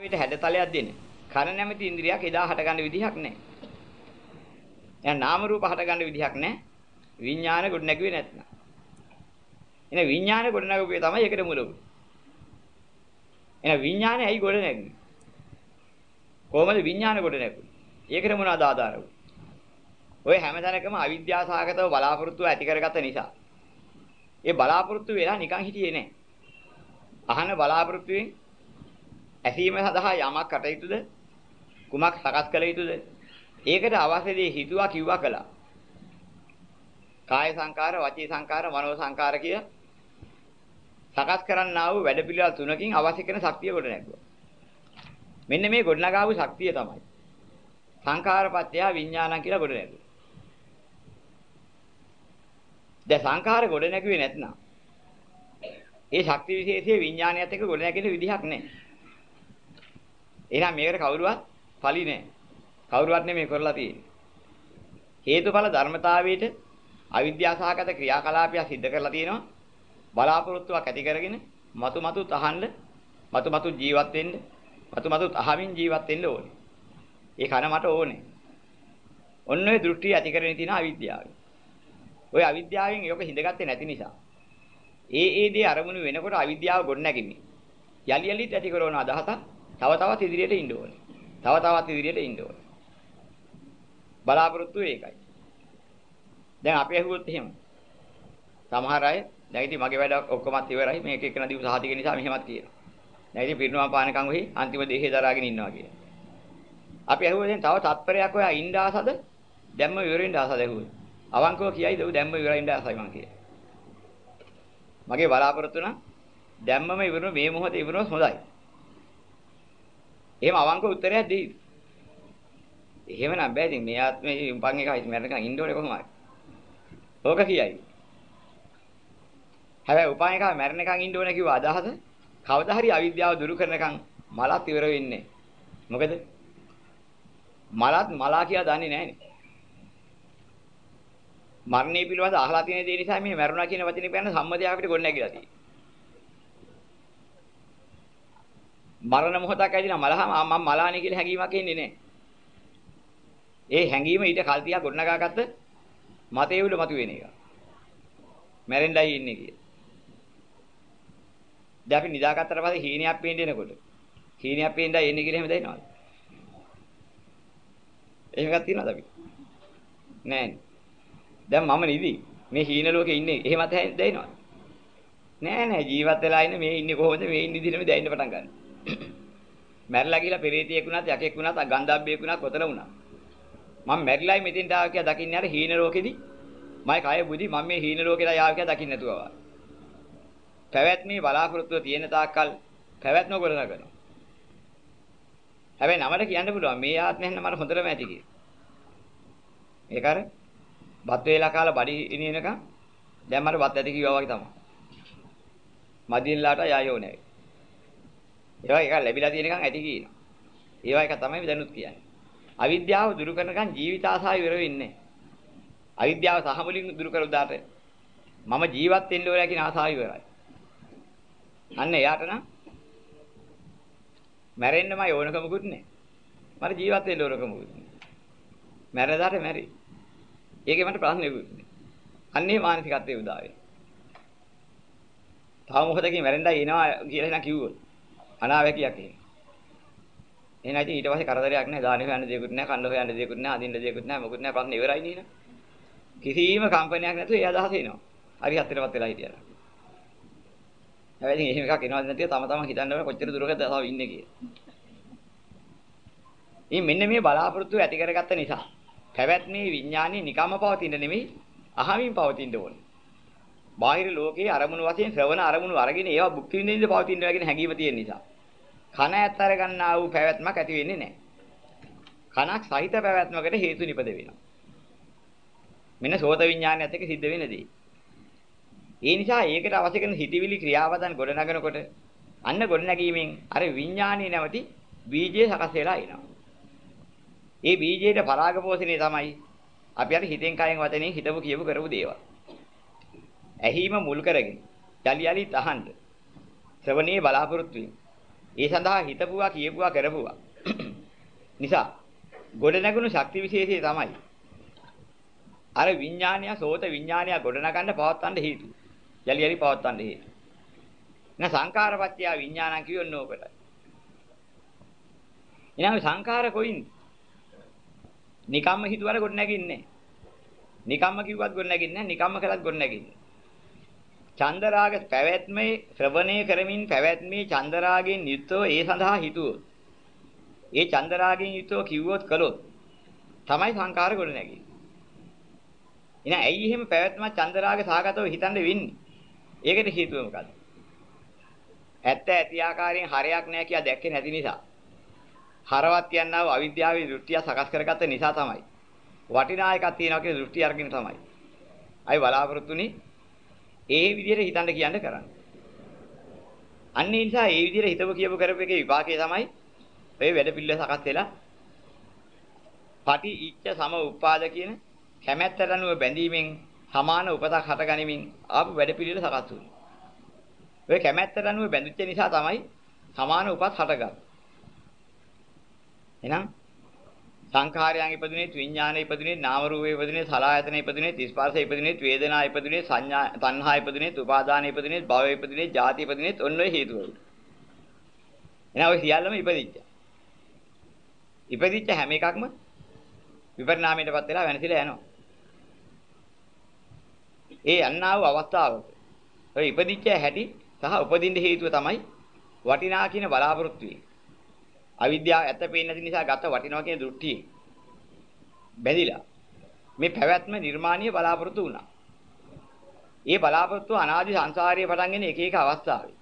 විට හැඩතලයක් දෙන. කන නැමැති ඉන්ද්‍රියක් එදා හටගන්න විදිහක් නැහැ. එහෙනම් නාම රූප හටගන්න විදිහක් නැහැ. විඥාන ගොඩ නැගුවේ නැත්නම්. එන විඥාන ගොඩ නැගුවේ තමයි ඒකට මුලව. එන විඥානේ ඇයි ගොඩ නැගුවේ? කොහොමද විඥාන ගොඩ නැගුවේ? ඒකට මොනවද ආධාර වුනේ? ඔය හැමතැනකම අවිද්‍යාව සහගතව බලාපොරොත්තු ඇති කරගත්ත නිසා. ඒ බලාපොරොත්තු වෙලා නිකන් හිටියේ නෑ. අහන බලාපොරොත්තුෙන් ඇසීම සඳහා යමක් කටයුතුද? කුමක් සකස් කළ යුතුද? ඒකට අවශ්‍ය දේ හිතුවා කිව්වා කළා. කාය සංකාර වචී සංකාර මනෝ සංකාර කිය සකස් කරන්නා වූ වැඩපිළිවෙල තුනකින් අවශ්‍ය කරන ශක්තිය කොට නැගුවා. මෙන්න මේ ගොඩනගාවු ශක්තිය තමයි. සංකාරපත්‍ය විඥානං කියලා කොට නැගුවා. දැන් සංඛාර ගොඩ නැගුවේ නැත්නම්? ඒ ශක්ති විශේෂයේ විඥානයත් එක්ක ගොඩ නැගෙන විදිහක් නැහැ. එහෙනම් මේකට කවුරුවත් ඵලි නැහැ. කවුරුවත් නෙමෙයි කරලා තියෙන්නේ. හේතුඵල ධර්මතාවයේට අවිද්‍යාසහගත ක්‍රියාකලාපය සිද්ධ කරලා තියෙනවා. බලාපොරොත්තුවක් ඇති කරගෙන මතු මතු තහන්න මතු මතු ජීවත් වෙන්න මතු මතු අහමින් ජීවත් වෙන්න ඕනේ. ඒ කන මට ඕනේ. ඔන්න ඔය දෘෂ්ටි ඇති කරගෙන තියෙන අවිද්‍යාවයි. ওই අවිද්‍යාවෙන් ඒක හිඳගත්තේ නැති නිසා. ඒ ඒ දේ අරමුණු වෙනකොට අවිද්‍යාව ගොඩ නැගින්නේ. යලි යලිත් ඇති කරන අදහසක් තව තවත් ඉදිරියට ඉන්න ඕනේ. තව තවත් ඉදිරියට ඉන්න ඕනේ. බලාපොරොත්තු ඒකයි. දැන් අපි ඇහුවොත් එහෙම. සමහර අය දැන් ඉතින් මගේ වැඩ ඔක්කොමත් ඉවරයි මේක එක නදී සහතික නිසා මෙහෙමත් කියනවා. දැන් ඉතින් පිරිනුවම් පානකම් වෙහි අන්තිම දේහේ දරාගෙන ඉන්නවා කියලා. අපි ඇහුවා දැන් තව තත්පරයක් ඔයා ඉන්න ආසද? දැම්ම ඉවරෙන්න ආසද ඇහුවා. අවංකව කියයිද ඔව් දැම්ම ඉවරයි ඉන්න ආසයි මං කියලා. මගේ බලාපොරොත්තු නම් දැම්මම ඉවරුන මේ මොහොතේ ඉවරුනොත් හොඳයි. එහෙම අවංක උත්තරයක් දෙයි. එහෙමනම් බෑ ඉතින් මේ ආත්මේ උපන් එකයි මරණකම් ඉන්න ඕනේ කොහොමද? ඕක කියයි. හැබැයි උපන් එකයි මරණකම් ඉන්න ඕනේ කිව්ව අදහස කවදා හරි අවිද්‍යාව දුරු කරනකම් මලත් ඉවර වෙන්නේ. මොකද? මලත් මලා කියලා දන්නේ නැහනේ. මරණය පිළිබඳ අහලා තියෙන දේ නිසා මේ මරුණා කියන වචනේ කියන්නේ සම්මතයක් අපිට ගොඩ නැගිලා තියෙන්නේ. මරණ මොහොතක් ඇදිනා මලහම මම මලානේ කියලා හැඟීමක් එන්නේ නැහැ. ඒ හැඟීම ඊට කල් තියා ගොඩනගාගත්ත මතේ උඩ මතුවෙන එක. මැරෙන්නයි ඉන්නේ කිය. දැන් අපි නිදාගත්තට පස්සේ හීනයක් පේන්න එනකොට හීනයක් පේන්නයි එන්නේ කියලා එහෙම දැනනවද? එහෙම එකක් තියනවද අපි? නෑනේ. දැන් මම නිදි. මේ හීන ලෝකේ ඉන්නේ. එහෙමත් දැනෙනවද? නෑ නෑ ජීවත් වෙලා ඉන්නේ මේ ඉන්නේ කොහොමද මේ ඉන්නේ දිනම දැනෙන්න පටන් ගන්න. මැරිලා ගිහලා පෙරේතියෙක් වුණත් යකෙක් වුණත් ගන්ධබ්බෙක් වුණත් කොතන වුණා. මම මැරිලායි මෙතෙන්ට ආව කියලා දකින්නේ අර හීන ලෝකෙදි. මයි කය බුදි මම මේ හීන ලෝකෙට ආව කියලා දකින්න නැතුව ආවා. පැවැත්මේ බලාපොරොත්තුව තියෙන තාක්කල් පැවැත්ම ගොඩනගනවා. හැබැයි නමට කියන්න පුළුවන් මේ ආත්මය නම් මට හොඳටම ඇති කියලා. මේක අර බත් වේලා කාලා බඩි ඉනිනකම් දැන් මට බත් ඇති කිව්වා වගේ තමයි. මදින්ලාට යයෝ නැහැ. ඒවා එක ලැබිලා තියෙනකම් ඇති කියනවා. ඒවා එක තමයි දැනුත් කියන්නේ. අවිද්‍යාව දුරු කරනකම් ජීවිත ආසාව ඉවර වෙන්නේ අවිද්‍යාව සහ මුලින් දුරු කර උදාට මම ජීවත් වෙන්න ඕන කියන ආසාව ඉවරයි. අන්න එයාට නම් මැරෙන්නම ඕනකමකුත් නැහැ. මට ජීවත් වෙන්න ඕනකමකුත් නැහැ. මැරෙදාට මැරි. ඒකේ මට ප්‍රශ්නෙකුත් නැහැ. අන්නේ මානසිකත්වයේ උදා වෙනවා. තව මොකදකින් මැරෙන්නයි එනවා කියලා එහෙනම් කිව්වොත් අනාවැකියක් එහෙම. එහෙනම් ඉතින් ඊට පස්සේ කරදරයක් නැහැ. දාන හොයන්න දෙයක්වත් නැහැ. කන්න හොයන්න දෙයක්වත් නැහැ. අදින්න දෙයක්වත් නැහැ. මොකුත් නැහැ. ප්‍රශ්න ඉවරයි නේද? කිසිම කම්පනයක් නැතුව ඒ අදහස එනවා. හරි හතරපත් වෙලා හිටියලා. හැබැයි ඉතින් එහෙම එකක් එනවද නැතිව තම තමන් හිතන්න ඕනේ කොච්චර දුරකද තව ඉන්නේ කියලා. ඉතින් මෙන්න මේ බලාපොරොත්තු ඇති කරගත්ත නිසා පැවැත්මේ විඥානේ නිකම්ම පවතින නෙමෙයි අහමින් පවතින්න ඕනේ. බාහිර ලෝකයේ අරමුණු වශයෙන් ශ්‍රවණ අරමුණු අරගෙන ඒවා භුක්ති විඳින්න පවතිනවා කියන හැඟීම තියෙන නිසා. කන ඇත්ත අර ගන්නා වූ පැවැත්මක් ඇති වෙන්නේ නැහැ. කනක් සහිත පැවැත්මකට හේතු නිපද වෙනවා. මෙන්න සෝත විඥානයත් එක්ක සිද්ධ වෙන දේ. ඒ නිසා ඒකට අවශ්‍ය කරන හිතවිලි ක්‍රියාවදන් ගොඩනගනකොට අන්න ගොඩනැගීමෙන් අර විඥානීය නැවති බීජය සකස් වෙලා එනවා. ඒ බීජයට පරාග පෝෂණය තමයි අපි අර හිතෙන් කයෙන් වචනෙන් හිතපු කියපු කරපු දේවල්. ඇහිම මුල් කරගෙන යලි යලි තහන්න ශ්‍රවණයේ බලාපොරොත්තු වෙන. ඒ සඳහා හිතපුවා කියපුවා කරපුවා. නිසා ගොඩ නැගුණු ශක්ති විශේෂය තමයි අර විඥානය සෝත විඥානය ගොඩනගන්න පවත්තන්න හේතු. යලි යලි පවත්තන්න හේතු. න සංකාරපත්‍ය විඥානං කියවන්නේ ඕකට. එනනම් සංකාර කොයින්ද? නිකම්ම හිතුවර ගොඩ නැගින්නේ. නිකම්ම කිව්වත් ගොඩ නැගින්නේ නැහැ. නිකම්ම කළත් ගොඩ නැගින්නේ. චන්දරාග පැවැත්මේ ශ්‍රවණය කරමින් පැවැත්මේ චන්දරාගෙන් යුක්තව ඒ සඳහා හිතුවොත් ඒ චන්දරාගෙන් යුක්තව කිව්වොත් කළොත් තමයි සංකාර ගොඩ නැගෙන්නේ. එහෙනම් ඇයි එහෙම පැවැත්ම චන්දරාග සාගතව හිතන්න වෙන්නේ? ඒකට හේතුව මොකද්ද? ඇත්ත ඇති ආකාරයෙන් හරයක් නැහැ කියලා දැක්කේ නැති නිසා. හරවත් කියනවා වූ අවිද්‍යාවේ දෘෂ්ටිය සකස් කරගත්ත නිසා තමයි. වටිනා එකක් තියෙනවා කියලා දෘෂ්ටි අරගෙන තමයි. අයි බලාපොරොත්තුනේ ඒ විදිහට හිතන්න කියන්න කරන්නේ. අන්න ඒ නිසා ඒ විදිහට හිතව කියව කරපු එකේ විපාකය තමයි ඔය වැඩ පිළිවෙල සකස් වෙලා පටි ඉච්ඡ සම උපාද කියන කැමැත්තට අනුව බැඳීමෙන් සමාන උපතක් හටගනිමින් ආපු වැඩ පිළිවෙල සකස් වුනේ. ඔය කැමැත්තට අනුව බැඳිච්ච නිසා තමයි සමාන උපත් හටගන්නේ. එහෙනම් සංඛාරයන් ඉපදුනේ විඥානය ඉපදුනේ නාම රූපේ ඉපදුනේ සලආයතන ඉපදුනේ ස්පර්ශය ඉපදුනේ වේදනා ඉපදුනේ සංඥා තණ්හා ඉපදුනේ උපාදාන ඉපදුනේ භවය ඉපදුනේ ජාති ඉපදුනේ ඔන්න ඔය හේතු වල. එහෙනම් ඔය සියල්ලම ඉපදිච්ච. ඉපදිච්ච හැම එකක්ම විපරිණාමයටපත් වෙලා වෙනසිලා යනවා. ඒ යන්නා වූ අවස්ථාවක ඔය ඉපදිච්ච හැටි සහ උපදින්න හේතුව තමයි වටිනා කියන බලාපොරොත්තු වෙන්නේ. අවිද්‍යාව ඇත්ත පේන්නේ නැති නිසා ගත වටිනවා කියන දෘෂ්ටිය බැඳිලා මේ පැවැත්ම නිර්මාණීය බලාපොරොත්තු වුණා. ඒ බලාපොරොත්තු අනාදි සංසාරයේ පටන් ගෙන එක එක අවස්ථාවේ.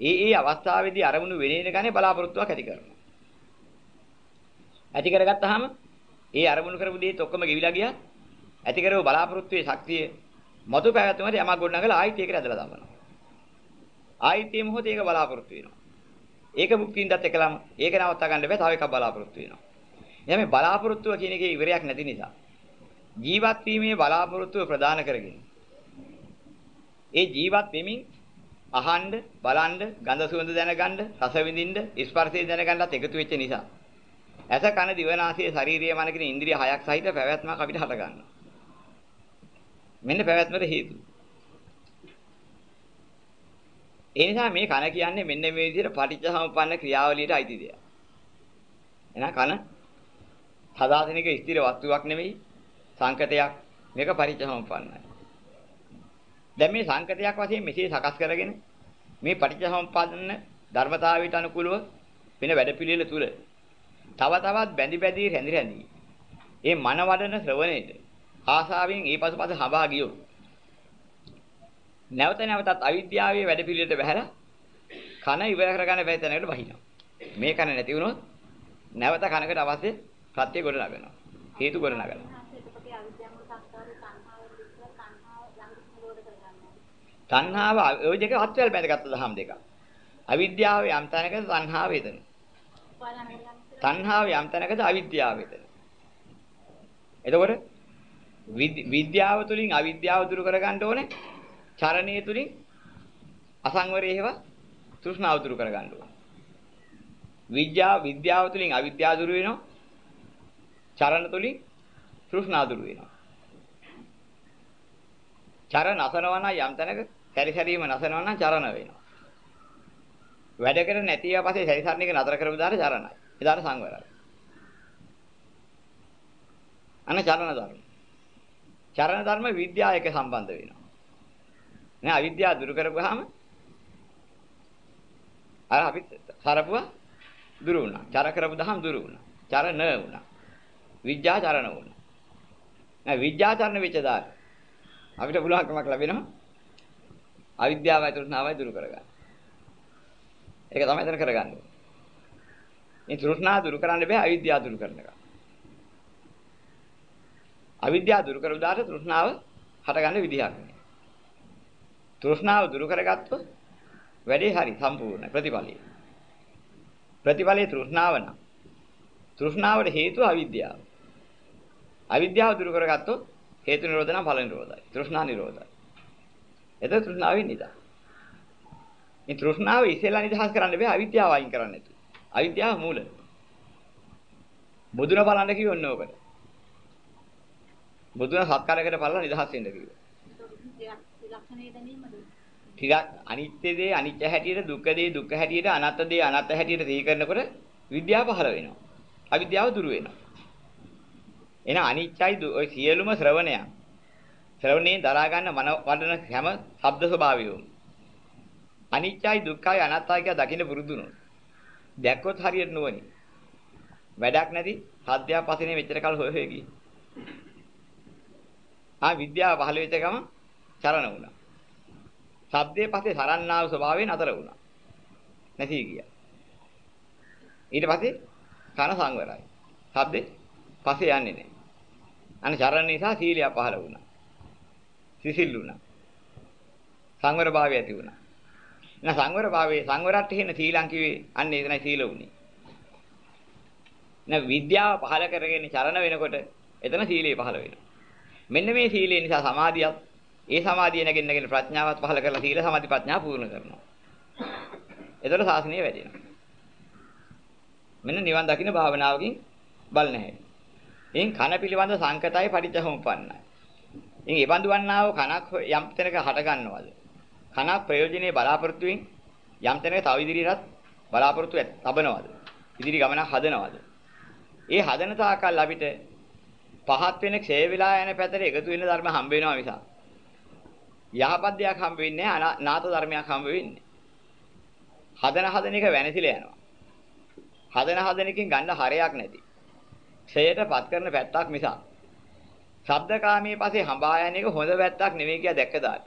ඒ ඒ අවස්ථාවේදී අරමුණු වෙනේන ගන්නේ බලාපොරොත්තුවක් ඇති කරනවා. ඇති කරගත්තාම ඒ අරමුණු කරපු දේත් ඔක්කොම ගෙවිලා ගියා. ඇති කරව බලාපොරොත්තුවේ ශක්තිය මතු පැවැත්මට යමක් ගොඩනගලා ආයිත් ඒකට ඇදලා දානවා. ආයිත් මේ මොහොතේ ඒක බලාපොරොත්තු වෙනවා. ඒක මුක්තිින්දත් එකලම ඒක නවත්තා ගන්න බෑ තව එකක් බලාපොරොත්තු වෙනවා. එයා මේ බලාපොරොත්තුව කියන එකේ ඉවරයක් නැති නිසා ජීවත් වීමේ බලාපොරොත්තුව ප්‍රදාන කරගෙන ඒ ජීවත් වෙමින් අහන්න බලන්න ගඳ සුවඳ දැනගන්න රස විඳින්න ස්පර්ශය දැනගන්නත් එකතු වෙච්ච නිසා ඇස කන දිව නාසය ශරීරය මන කියන ඉන්ද්‍රිය හයක් සහිත පැවැත්මක් අපිට හට ගන්නවා. මෙන්න පැවැත්මට හේතුව. ඒ නිසා මේ කන කියන්නේ මෙන්න මේ විදිහට පටිච්චසමුප්පන්න ක්‍රියාවලියට අයිති දෙයක්. එහෙනම් කන සදාතනික ස්ථිර වස්තුවක් නෙවෙයි සංකතයක් මේක පටිච්චසමුප්පන්නයි. දැන් මේ සංකතයක් වශයෙන් මෙසේ සකස් කරගෙන මේ පටිච්චසමුප්පන්න ධර්මතාවයට අනුකූලව වෙන වැඩපිළිවෙල තුල තව තවත් බැඳි බැඳි රැඳි රැඳි ඒ මන වඩන ශ්‍රවණයට ආසාවෙන් ඒ පසුපස හඹා ගියොත් නැවත නැවතත් අවිද්‍යාවේ වැඩ පිළිවෙලට බහැලා කන ඉවර කරගන්න බැරි තැනකට බහිනවා. මේ කන නැති වුණොත් නැවත කනකට අවශ්‍ය ප්‍රත්‍ය ගොඩ නගනවා. හේතු ගොඩ නගනවා. තණ්හාව ওই දෙක අත්වල බැඳගත්ත දහම් දෙක. අවිද්‍යාව යම් තැනකද තණ්හාව වේදන. තණ්හාව යම් තැනකද අවිද්‍යාව වේදන. එතකොට විද්‍යාව තුලින් අවිද්‍යාව දුරු කරගන්න ඕනේ. චරණය තුලින් අසංවරයේව තෘෂ්ණාව දුරු කරගන්න ඕන. විද්‍යාව විද්‍යාව තුලින් අවිද්‍යාව දුරු වෙනවා. චරණ තුලින් තෘෂ්ණාව දුරු වෙනවා. චරණ නසනවා නම් යම් තැනක සැරිසැරීම නසනවා නම් චරණ වෙනවා. වැඩ කර නැතිව පස්සේ සැරිසරණ එක නතර කරපු දාට චරණයි. එදාට සංවරයි. අන්න චරණ ධර්ම. චරණ ධර්ම විද්‍යාව එක්ක සම්බන්ධ වෙනවා. නෑ අවිද්‍යාව දුරු කරපුවාම අර අපි සරපුවා දුරු වුණා. චර කරපු දහම් දුරු වුණා. චර න වුණා. විඥා චරණ වුණා. නෑ විඥා චරණ වෙච්ච දාට අපිට පුළුවන්කමක් ලැබෙනවා අවිද්‍යාවයි තෘෂ්ණාවයි දුරු කරගන්න. ඒක තමයි එතන කරගන්නේ. මේ තෘෂ්ණා දුරු කරන්න බෑ අවිද්‍යාව දුරු කරනකම්. අවිද්‍යාව දුරු කරපු දාට තෘෂ්ණාව හටගන්න විදිහක් නෑ. තෘෂ්ණාව දුරු කරගත්තොත් වැඩේ හරි සම්පූර්ණ ප්‍රතිඵලයි. ප්‍රතිඵලයේ තෘෂ්ණාව නම් තෘෂ්ණාවට හේතුව අවිද්‍යාව. අවිද්‍යාව දුරු කරගත්තොත් හේතු නිරෝධ නම් ඵල නිරෝධයි. තෘෂ්ණා නිරෝධයි. එතකොට තෘෂ්ණාවෙන් නිදා. මේ තෘෂ්ණාව ඉස්සෙල්ලා නිදහස් කරන්න බෑ අවිද්‍යාව අයින් කරන්න නැතු. අවිද්‍යාව මූල. බුදුන බලන්න කිව්වොත් ඕකට. බුදුන සත්කාරයකට බලලා නිදහස් වෙන්න කිව්වා. ටිකක් අනිත්‍ය දේ අනිත්‍ය හැටියට දුක්ඛ දේ දුක්ඛ හැටියට අනාත්ම දේ අනාත්ම හැටියට සිහි කරනකොට විද්‍යාව පහළ වෙනවා. අවිද්‍යාව දුරු වෙනවා. එහෙනම් අනිත්‍යයි ඔය සියලුම ශ්‍රවණයන්. ශ්‍රවණේ දරා ගන්න මන වඩන හැම ශබ්ද ස්වභාවයම. අනිත්‍යයි දුක්ඛයි අනාත්තයි කියලා දකින්න පුරුදුනොත් දැක්කොත් හරියට නුවණි වැඩක් නැති සත්‍යය පස්සේ මෙච්චර කල් හොය හොය ගියේ. ආ විද්‍යාව පහළ වෙච්ච ගම චරණ වුණා. ශබ්දයේ පස්සේ සරන්නා වූ ස්වභාවයෙන් අතර වුණා නැති ගියා ඊට පස්සේ කන සංවරයි ශබ්දේ පස්සේ යන්නේ නැහැ අන්න චරණ නිසා සීලය පහළ වුණා සිසිල් වුණා. සංවර භාවය ඇති වුණා. එහෙනම් සංවර භාවයේ සංවරත් හේන සීලං කිව්වේ අන්න එතනයි සීල උනේ. නැ විද්‍යාව පහල කරගෙන චරණ වෙනකොට එතන සීලය පහල වෙනවා. මෙන්න මේ සීලය නිසා සමාධියත් ඒ සමාධිය නැගෙන නැගෙන ප්‍රඥාවත් පහල කරලා සීල සමාධි ප්‍රඥා පූර්ණ කරනවා. එතකොට සාසනය වැඩෙනවා. මෙන්න නිවන් දකින්න භාවනාවකින් බල නැහැ. එයින් කන පිළිබඳ සංකතයි පරිච්ඡහමුපන්නයි. ඉතින් ඒ බඳු වන්නා වූ කනක් යම් තැනක හට ගන්නවද? කනක් ප්‍රයෝජනේ බලාපොරොත්තුෙන් යම් තැනක තව ඉදිරියටත් බලාපොරොත්තු තබනවද? ඉදිරි ගමනක් හදනවද? ඒ හදන තාකල් අපිට පහත් වෙන ක්ෂය වෙලා යන පැතර එකතු වෙන ධර්ම හම්බ වෙනවා මිසක් යහපත් දෙයක් හම්බ වෙන්නේ නැහැ නාත ධර්මයක් හම්බ වෙන්නේ. හදන හදන එක වෙනසිලා යනවා. හදන හදන එකකින් ගන්න හරයක් නැති. ක්ෂයයටපත් කරන පැත්තක් මිසක් ශබ්දකාමයේ පස්සේ හඹා යන එක හොඳ වැත්තක් නෙවෙයි කියලා දැක්ක දාට.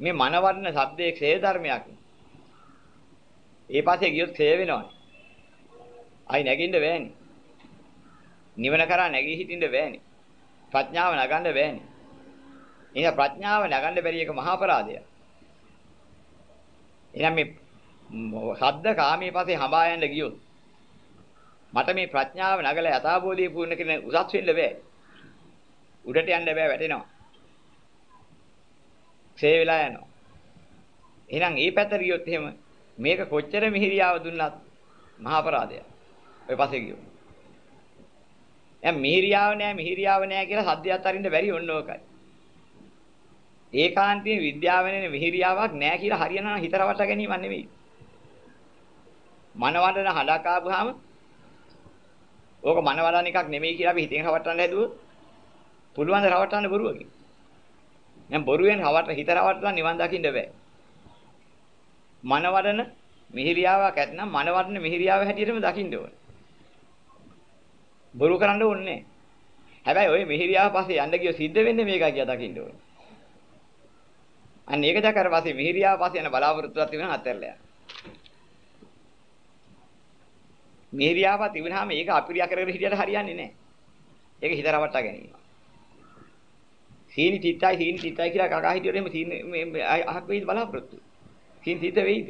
මේ මනවර්ණ ශබ්දයේ ක්ෂය ධර්මයක්. ඒ පස්සේ ගියොත් ක්ෂය වෙනවනේ. අයි නැගින්න බෑනේ. නිවන කරා නැගී හිටින්න බෑනේ. ප්‍රඥාව නගන්න බෑනේ. එහෙනම් ප්‍රඥාව නගන්න බැරි එක මහා අපරාධයක්. එහෙනම් මේ ශබ්ද කාමයේ පස්සේ හඹා යන්න ගියොත් මට මේ ප්‍රඥාව නගලා යථාබෝධිය පූර්ණ කරන උසස් වෙන්න බෑ. උඩට යන්න බෑ වැටෙනවා. ක්ෂය වෙලා යනවා. එහෙනම් ඒ පැත්තට ගියොත් එහෙම මේක කොච්චර මිහිරියාව දුන්නත් මහා අපරාධයක්. ඔය පස්සේ ගියොත්. දැන් මිහිරියාව නෑ මිහිරියාව නෑ කියලා සද්දයක් අරින්න බැරි ඔන්න ඕකයි. ඒකාන්තයේ විද්‍යාවෙනේ මිහිරියාවක් නෑ කියලා හරියනවා හිත රවට්ට ගැනීමක් නෙවෙයි. මනවඩන හඩක් ආපුවාම ඕක මනවඩන එකක් නෙමෙයි කියලා අපි හිතෙන් රවට්ටන්න හැදුවොත් පුළුවන් ද රවට්ටන්න බොරුවකින්? දැන් බොරුවෙන් රවට හිත රවට්ටලා නිවන් දකින්න බෑ. මනවඩන මිහිරියාවක් ඇත්නම් මනවඩන මිහිරියාව හැටියටම දකින්න ඕනේ. බොරු කරන්න ඕනේ හැබැයි ওই මිහිරියාව පස්සේ යන්න ගිය සිද්ධ වෙන්නේ මේකයි කියලා දකින්න ඕනේ. අන්න ඒක දැකලා පස්සේ මිහිරියාව පස්සේ යන බලාපොරොත්තුවක් තිබෙනවා අත්හැරලා යන්න. මිහිරියාව තිබුණාම ඒක අපිරියා කරගෙන හිටියට හරියන්නේ නැහැ. ඒක හිත රවට්ටා ගැනීම. සීනි තිත්තයි සීනි තිත්තයි කියලා කකා හිටියොත් එහෙම සීනි මේ අහක් වෙයිද බලාපොරොත්තු. සීනි තිත්ත වෙයිද?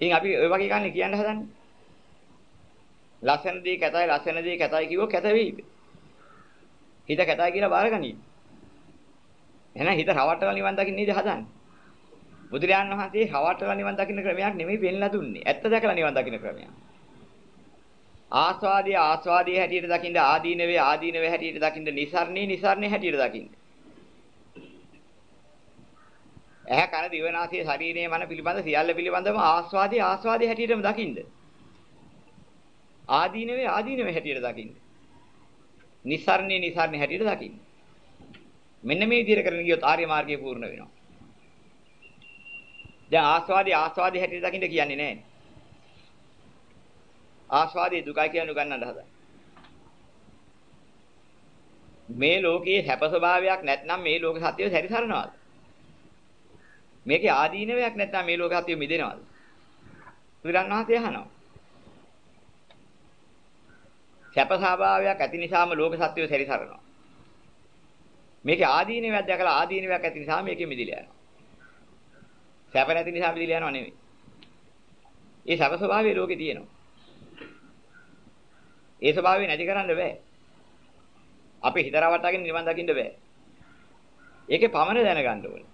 ඉතින් අපි ඔය වගේ කන්නේ කියන්න හදන්නේ. ලස්සන දේ කැතයි ලස්සන දේ කැතයි කිව්වොත් කැත වෙයිද? හිත කැතයි කියලා බාරගනි. එහෙනම් හිත රවට්ටලා නිවන් දකින්න නේද හදන්නේ? බුදුරජාණන් වහන්සේ රවට්ටලා නිවන් දකින්න ක්‍රමයක් නෙමෙයි පෙන්ලා දුන්නේ. ඇත්ත දැකලා නිවන් දකින්න ක්‍රමයක්. ආස්වාදී ආස්වාදී හැටියට දකින්න ආදීනවේ ආදීනවේ හැටියට දකින්න නිසරණේ නිසරණේ හැටියට දකින්න. ඇහැ කන දිව නාසය ශරීරයේ මන පිළිබඳ සියල්ල පිළිබඳව ආස්වාදී ආස්වාදී හැටියටම දකින්න. ආදීනවේ ආදීනවේ හැටියට දකින්න. නිසරණේ නිසරණේ හැටියට දකින්න. මෙන්න මේ විදිහට කරගෙන ගියොත් ආර්ය මාර්ගය පූර්ණ වෙනවා. දැන් ආස්වාදී ආස්වාදී හැටියට දකින්න කියන්නේ නැහැ. ආස්වාදයේ දුකයි කියන උගන්නන්න හදා. මේ ලෝකයේ හැප ස්වභාවයක් නැත්නම් මේ ලෝක සත්‍යය සැරිසරනවාද? මේකේ ආදීනවයක් නැත්නම් මේ ලෝක සත්‍යය මිදෙනවාද? බුදුරණවහන්සේ අහනවා. සැප ස්වභාවයක් ඇති නිසාම ලෝක සත්‍යය සැරිසරනවා. මේකේ ආදීනවයක් දැකලා ආදීනවයක් ඇති නිසා මේකේ මිදිලා යනවා. සැප නැති නිසා මිදිලා යනවා නෙමෙයි. ඒ සැප ස්වභාවය ලෝකේ තියෙනවා. ඒ ස්වභාවය නැති කරන්න බෑ. අපි හිත රවට්ටගෙන නිවන් දකින්න බෑ. ඒකේ පමණ දැනගන්න ඕනේ.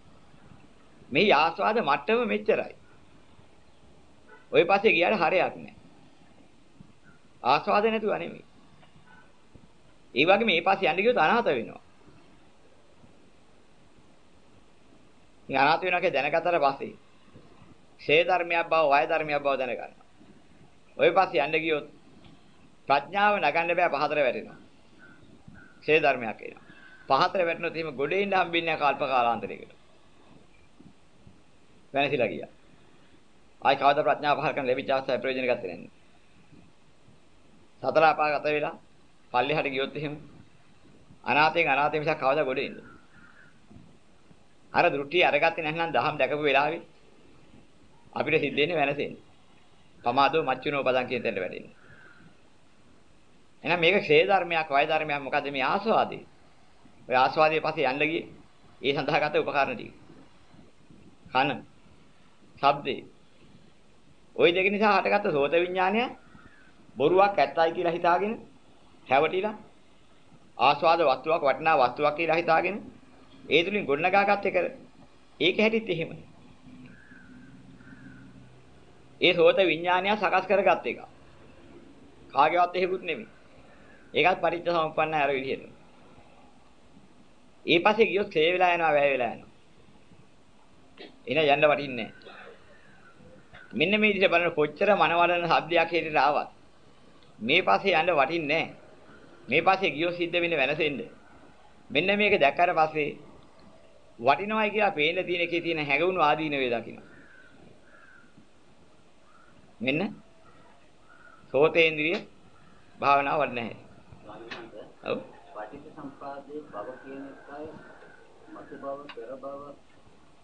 මේ ආස්වාද මට්ටම මෙච්චරයි. ওই පස්සේ ගියාට හරයක් නැහැ. ආස්වාද නැතුව නෙමෙයි. ඒ වගේ මේ පස්සේ යන්න ගියොත් අනාථ වෙනවා. ඉතින් අනාථ වෙනවා කියලා දැනගත්තට පස්සේ ෂේ ධර්මයක් බව වය ධර්මයක් බව දැනගන්නවා. ওই පස්සේ යන්න ගියොත් ප්‍රඥාව නගන්න බෑ පහතර වැටෙනවා. ෂේ ධර්මයක් එනවා. පහතර වැටෙනොත් එහෙම ගොඩේ ඉන්න හම්බෙන්නේ කල්ප කාලාන්තරයකට. වෙනසිලා ගියා. ආයි කවදා ප්‍රඥාව පහල කරන ලැබිච්ච අවස්ථාවේ ප්‍රයෝජන ගත්තේ නැහැ. සතර අපාගත වෙලා පල්ලෙහාට ගියොත් එහෙම අනාථයෙන් අනාථයෙන් මිසක් කවදා ගොඩ එන්නේ. අර දෘෂ්ටි අරගත්තේ නැත්නම් දහම් දැකපු වෙලාවේ අපිට සිද්ධ වෙන්නේ වෙනසෙන්නේ. පමාදෝ මච්චුනෝ පදං කියන තැනට වැටෙන්නේ. එහෙනම් මේක ක්ෂේ ධර්මයක් වය ධර්මයක් මොකද්ද මේ ආස්වාදේ? ඔය ආස්වාදයේ පස්සේ යන්න ගියේ ඒ සඳහා ගත උපකරණ ටික. කන, ශබ්දේ. ওই දෙක නිසා හටගත්ත සෝත විඥානය බොරුවක් ඇත්තයි කියලා හිතාගෙන හැවටිලා ආස්වාද වස්තුවක් වටිනා වස්තුවක් කියලා හිතාගෙන ඒ තුලින් ගොඩනගාගත් එක ඒක හැටිත් එහෙමයි. ඒ සෝත විඥානය සකස් කරගත් එක. කාගේවත් එහෙකුත් නෙමෙයි. ඒකත් පරිච්ඡ සම්පන්නයි අර විදිහට. ඒ පස්සේ ගියොත් ක්ෂය වෙලා යනවා වැය වෙලා යනවා. එන යන්න වටින්නේ මෙන්න මේ විදිහට බලන කොච්චර මනවලන શબ્දයක් හේතිට ආවත් මේ පස්සේ යන්න වටින්නේ මේ පස්සේ ගියොත් සිද්ධ වෙන්නේ වෙනසෙන්න. මෙන්න මේක දැක්කට පස්සේ වටිනවයි කියලා පේන්න තියෙන එකේ තියෙන හැඟුණු ආදීන වේ දකින්න. මෙන්න සෝතේන්ද්‍රිය භාවනාව වඩ නැහැ. ඔව්. පටිච්ච සම්පාදයේ භව කියන එකයි මතු භව පෙර භව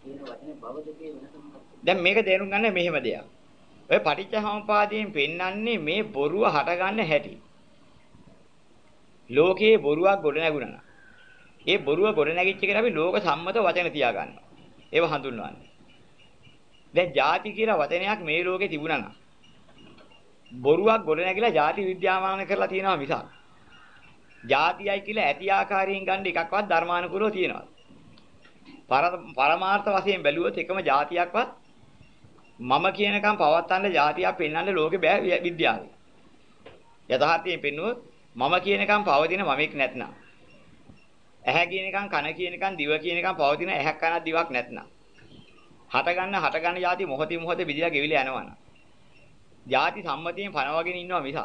කියන වචනේ භව දෙකේ වෙනස මොකක්ද? දැන් මේක තේරුම් ගන්න මෙහෙම දෙයක්. ඔය පටිච්ච සමුපාදයෙන් පෙන්වන්නේ මේ බොරුව හටගන්න හැටි. ලෝකයේ බොරුවක් ගොඩ නැගුණා. ඒ බොරුව ගොඩනැගිච්ච එක අපි ලෝක සම්මත වචන තියාගන්නවා. ඒව හඳුන්වන්නේ. දැන් ಜಾති කියලා වචනයක් මේ ලෝකේ තිබුණා නම් බොරුවක් ගොඩනැගිලා ಜಾති විද්‍යාමාන කරලා තියෙනවා මිසක්. ಜಾතියයි කියලා ඇති ආකාරයෙන් ගන්න එකක්වත් ධර්මානුකූලව තියෙනවා. පරමාර්ථ වශයෙන් බැලුවොත් එකම ಜಾතියක්වත් මම කියනකම් පවත්තන්න ಜಾතියක් පෙන්වන්න ලෝකේ බෑ විද්‍යාවේ. යථාර්ථයෙන් පෙන්නුවොත් මම කියනකම් පවතින මමෙක් නැත්නම් ඇහැ කියන එකන් කන කියන එකන් දිව කියන එකන් පවතින ඇහැක් කනක් දිවක් නැත්නම්. හට ගන්න හට ගන්න જાති මොහොතින් මොහොතේ විදිලා ගෙවිලා යනවනම්. ಜಾති සම්මතියෙන් පනවගෙන ඉන්නවා මිස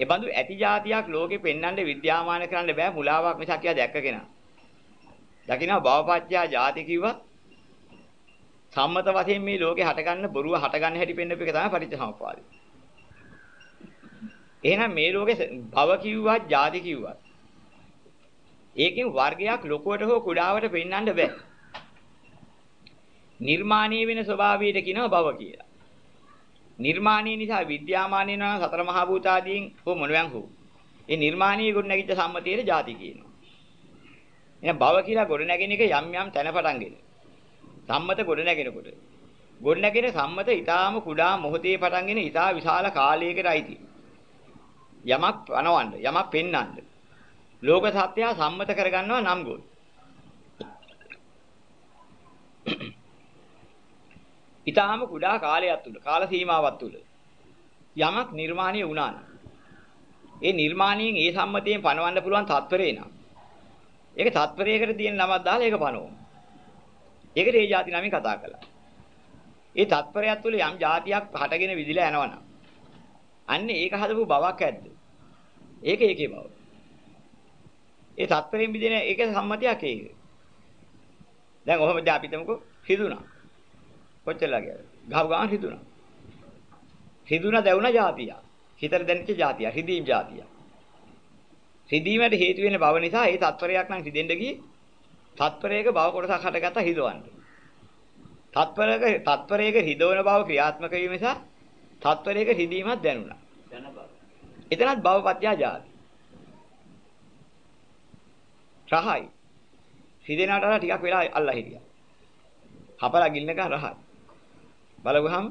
ඒ බඳු ඇති જાතියක් ලෝකෙ පෙන්වන්න විද්‍යාමාන කරන්න බෑ මුලාවක් මිසක් කියා දැක්කගෙන දකින්න භවපත්‍යා ಜಾති කිව්ව සම්මත වශයෙන් මේ ලෝකෙ හට ගන්න බොරුව හට ගන්න හැටි පෙන්වපු එක තමයි පටිච්චසමුප්පාදේ. එහෙනම් මේ ලෝකෙ භව කිව්වත් ಜಾති කිව්වත් ඒකෙන් වර්ගයක් ලොකුවට හෝ කුඩාවට පෙන්වන්න බෑ. නිර්මාණීය වෙන ස්වභාවයට කියනවා භව කියලා. නිර්මාණීය නිසා විද්‍යාමාන වෙනවා සතර මහා භූත ආදීන් හෝ මොනවාන් හෝ. ඒ නිර්මාණීය ගොඩ නැගිච්ච සම්මතියේ ಜಾති කියනවා. එහෙනම් භව කියලා ගොඩ නැගෙන එක යම් යම් තැන පටන්ගෙන. සම්මත ගොඩ නැගෙනකොට. ගොඩ නැගෙන සම්මත ඊටාම කුඩා මොහොතේ පටන්ගෙන ඊටා විශාල කාලයකට අයිති. යමක් පනවන්න යමක් පෙන්වන්න. ලෝක සත්‍යය සම්මත කරගන්නවා නම් ගොඩ. ඊටාම කුඩා කාලයක් තුල කාල සීමාවක් තුල යමක් නිර්මාණය වුණා නම් ඒ නිර්මාණයෙන් ඒ සම්මතයෙන් පනවන්න පුළුවන් තත්පරේ නම් ඒක තත්පරයකට තියෙන නමක් දාලා ඒක පනවමු. ඒකට ඒ જાති නමින් කතා කළා. ඒ තත්පරයක් තුල යම් જાතියක් හටගෙන විදිලා යනවනම් අන්න ඒක හදපු බවක් ඇද්ද? ඒක ඒකේ බව. ඒ තත්ත්වයෙන් මිදෙන ඒක සම්මතියක් ඒක. දැන් ඔහොම දැන් අපි තමකෝ හිදුණා. කොච්චරලා ගියද? ගහව ගාන හිදුණා. හිදුණා දැවුණා જાතිය. හිතට දැනෙච්ච જાතිය, හිදීම් જાතිය. හිදීමට හේතු වෙන බව නිසා ඒ තත්වරයක් නම් හිදෙන්න ගියේ තත්වරයක බව කොටසක් හටගත්ත හිදවන්න. තත්වරයක තත්වරයක හිදවන බව ක්‍රියාත්මක වීම නිසා තත්වරයක හිදීමක් දැනුණා. දැන බව. එතනත් භවපත්‍යා જાති. රහයි. රිදෙනාට අර ටිකක් වෙලා අල්ලා හිටියා. හපලා ගින්නක රහයි. බලගුවහම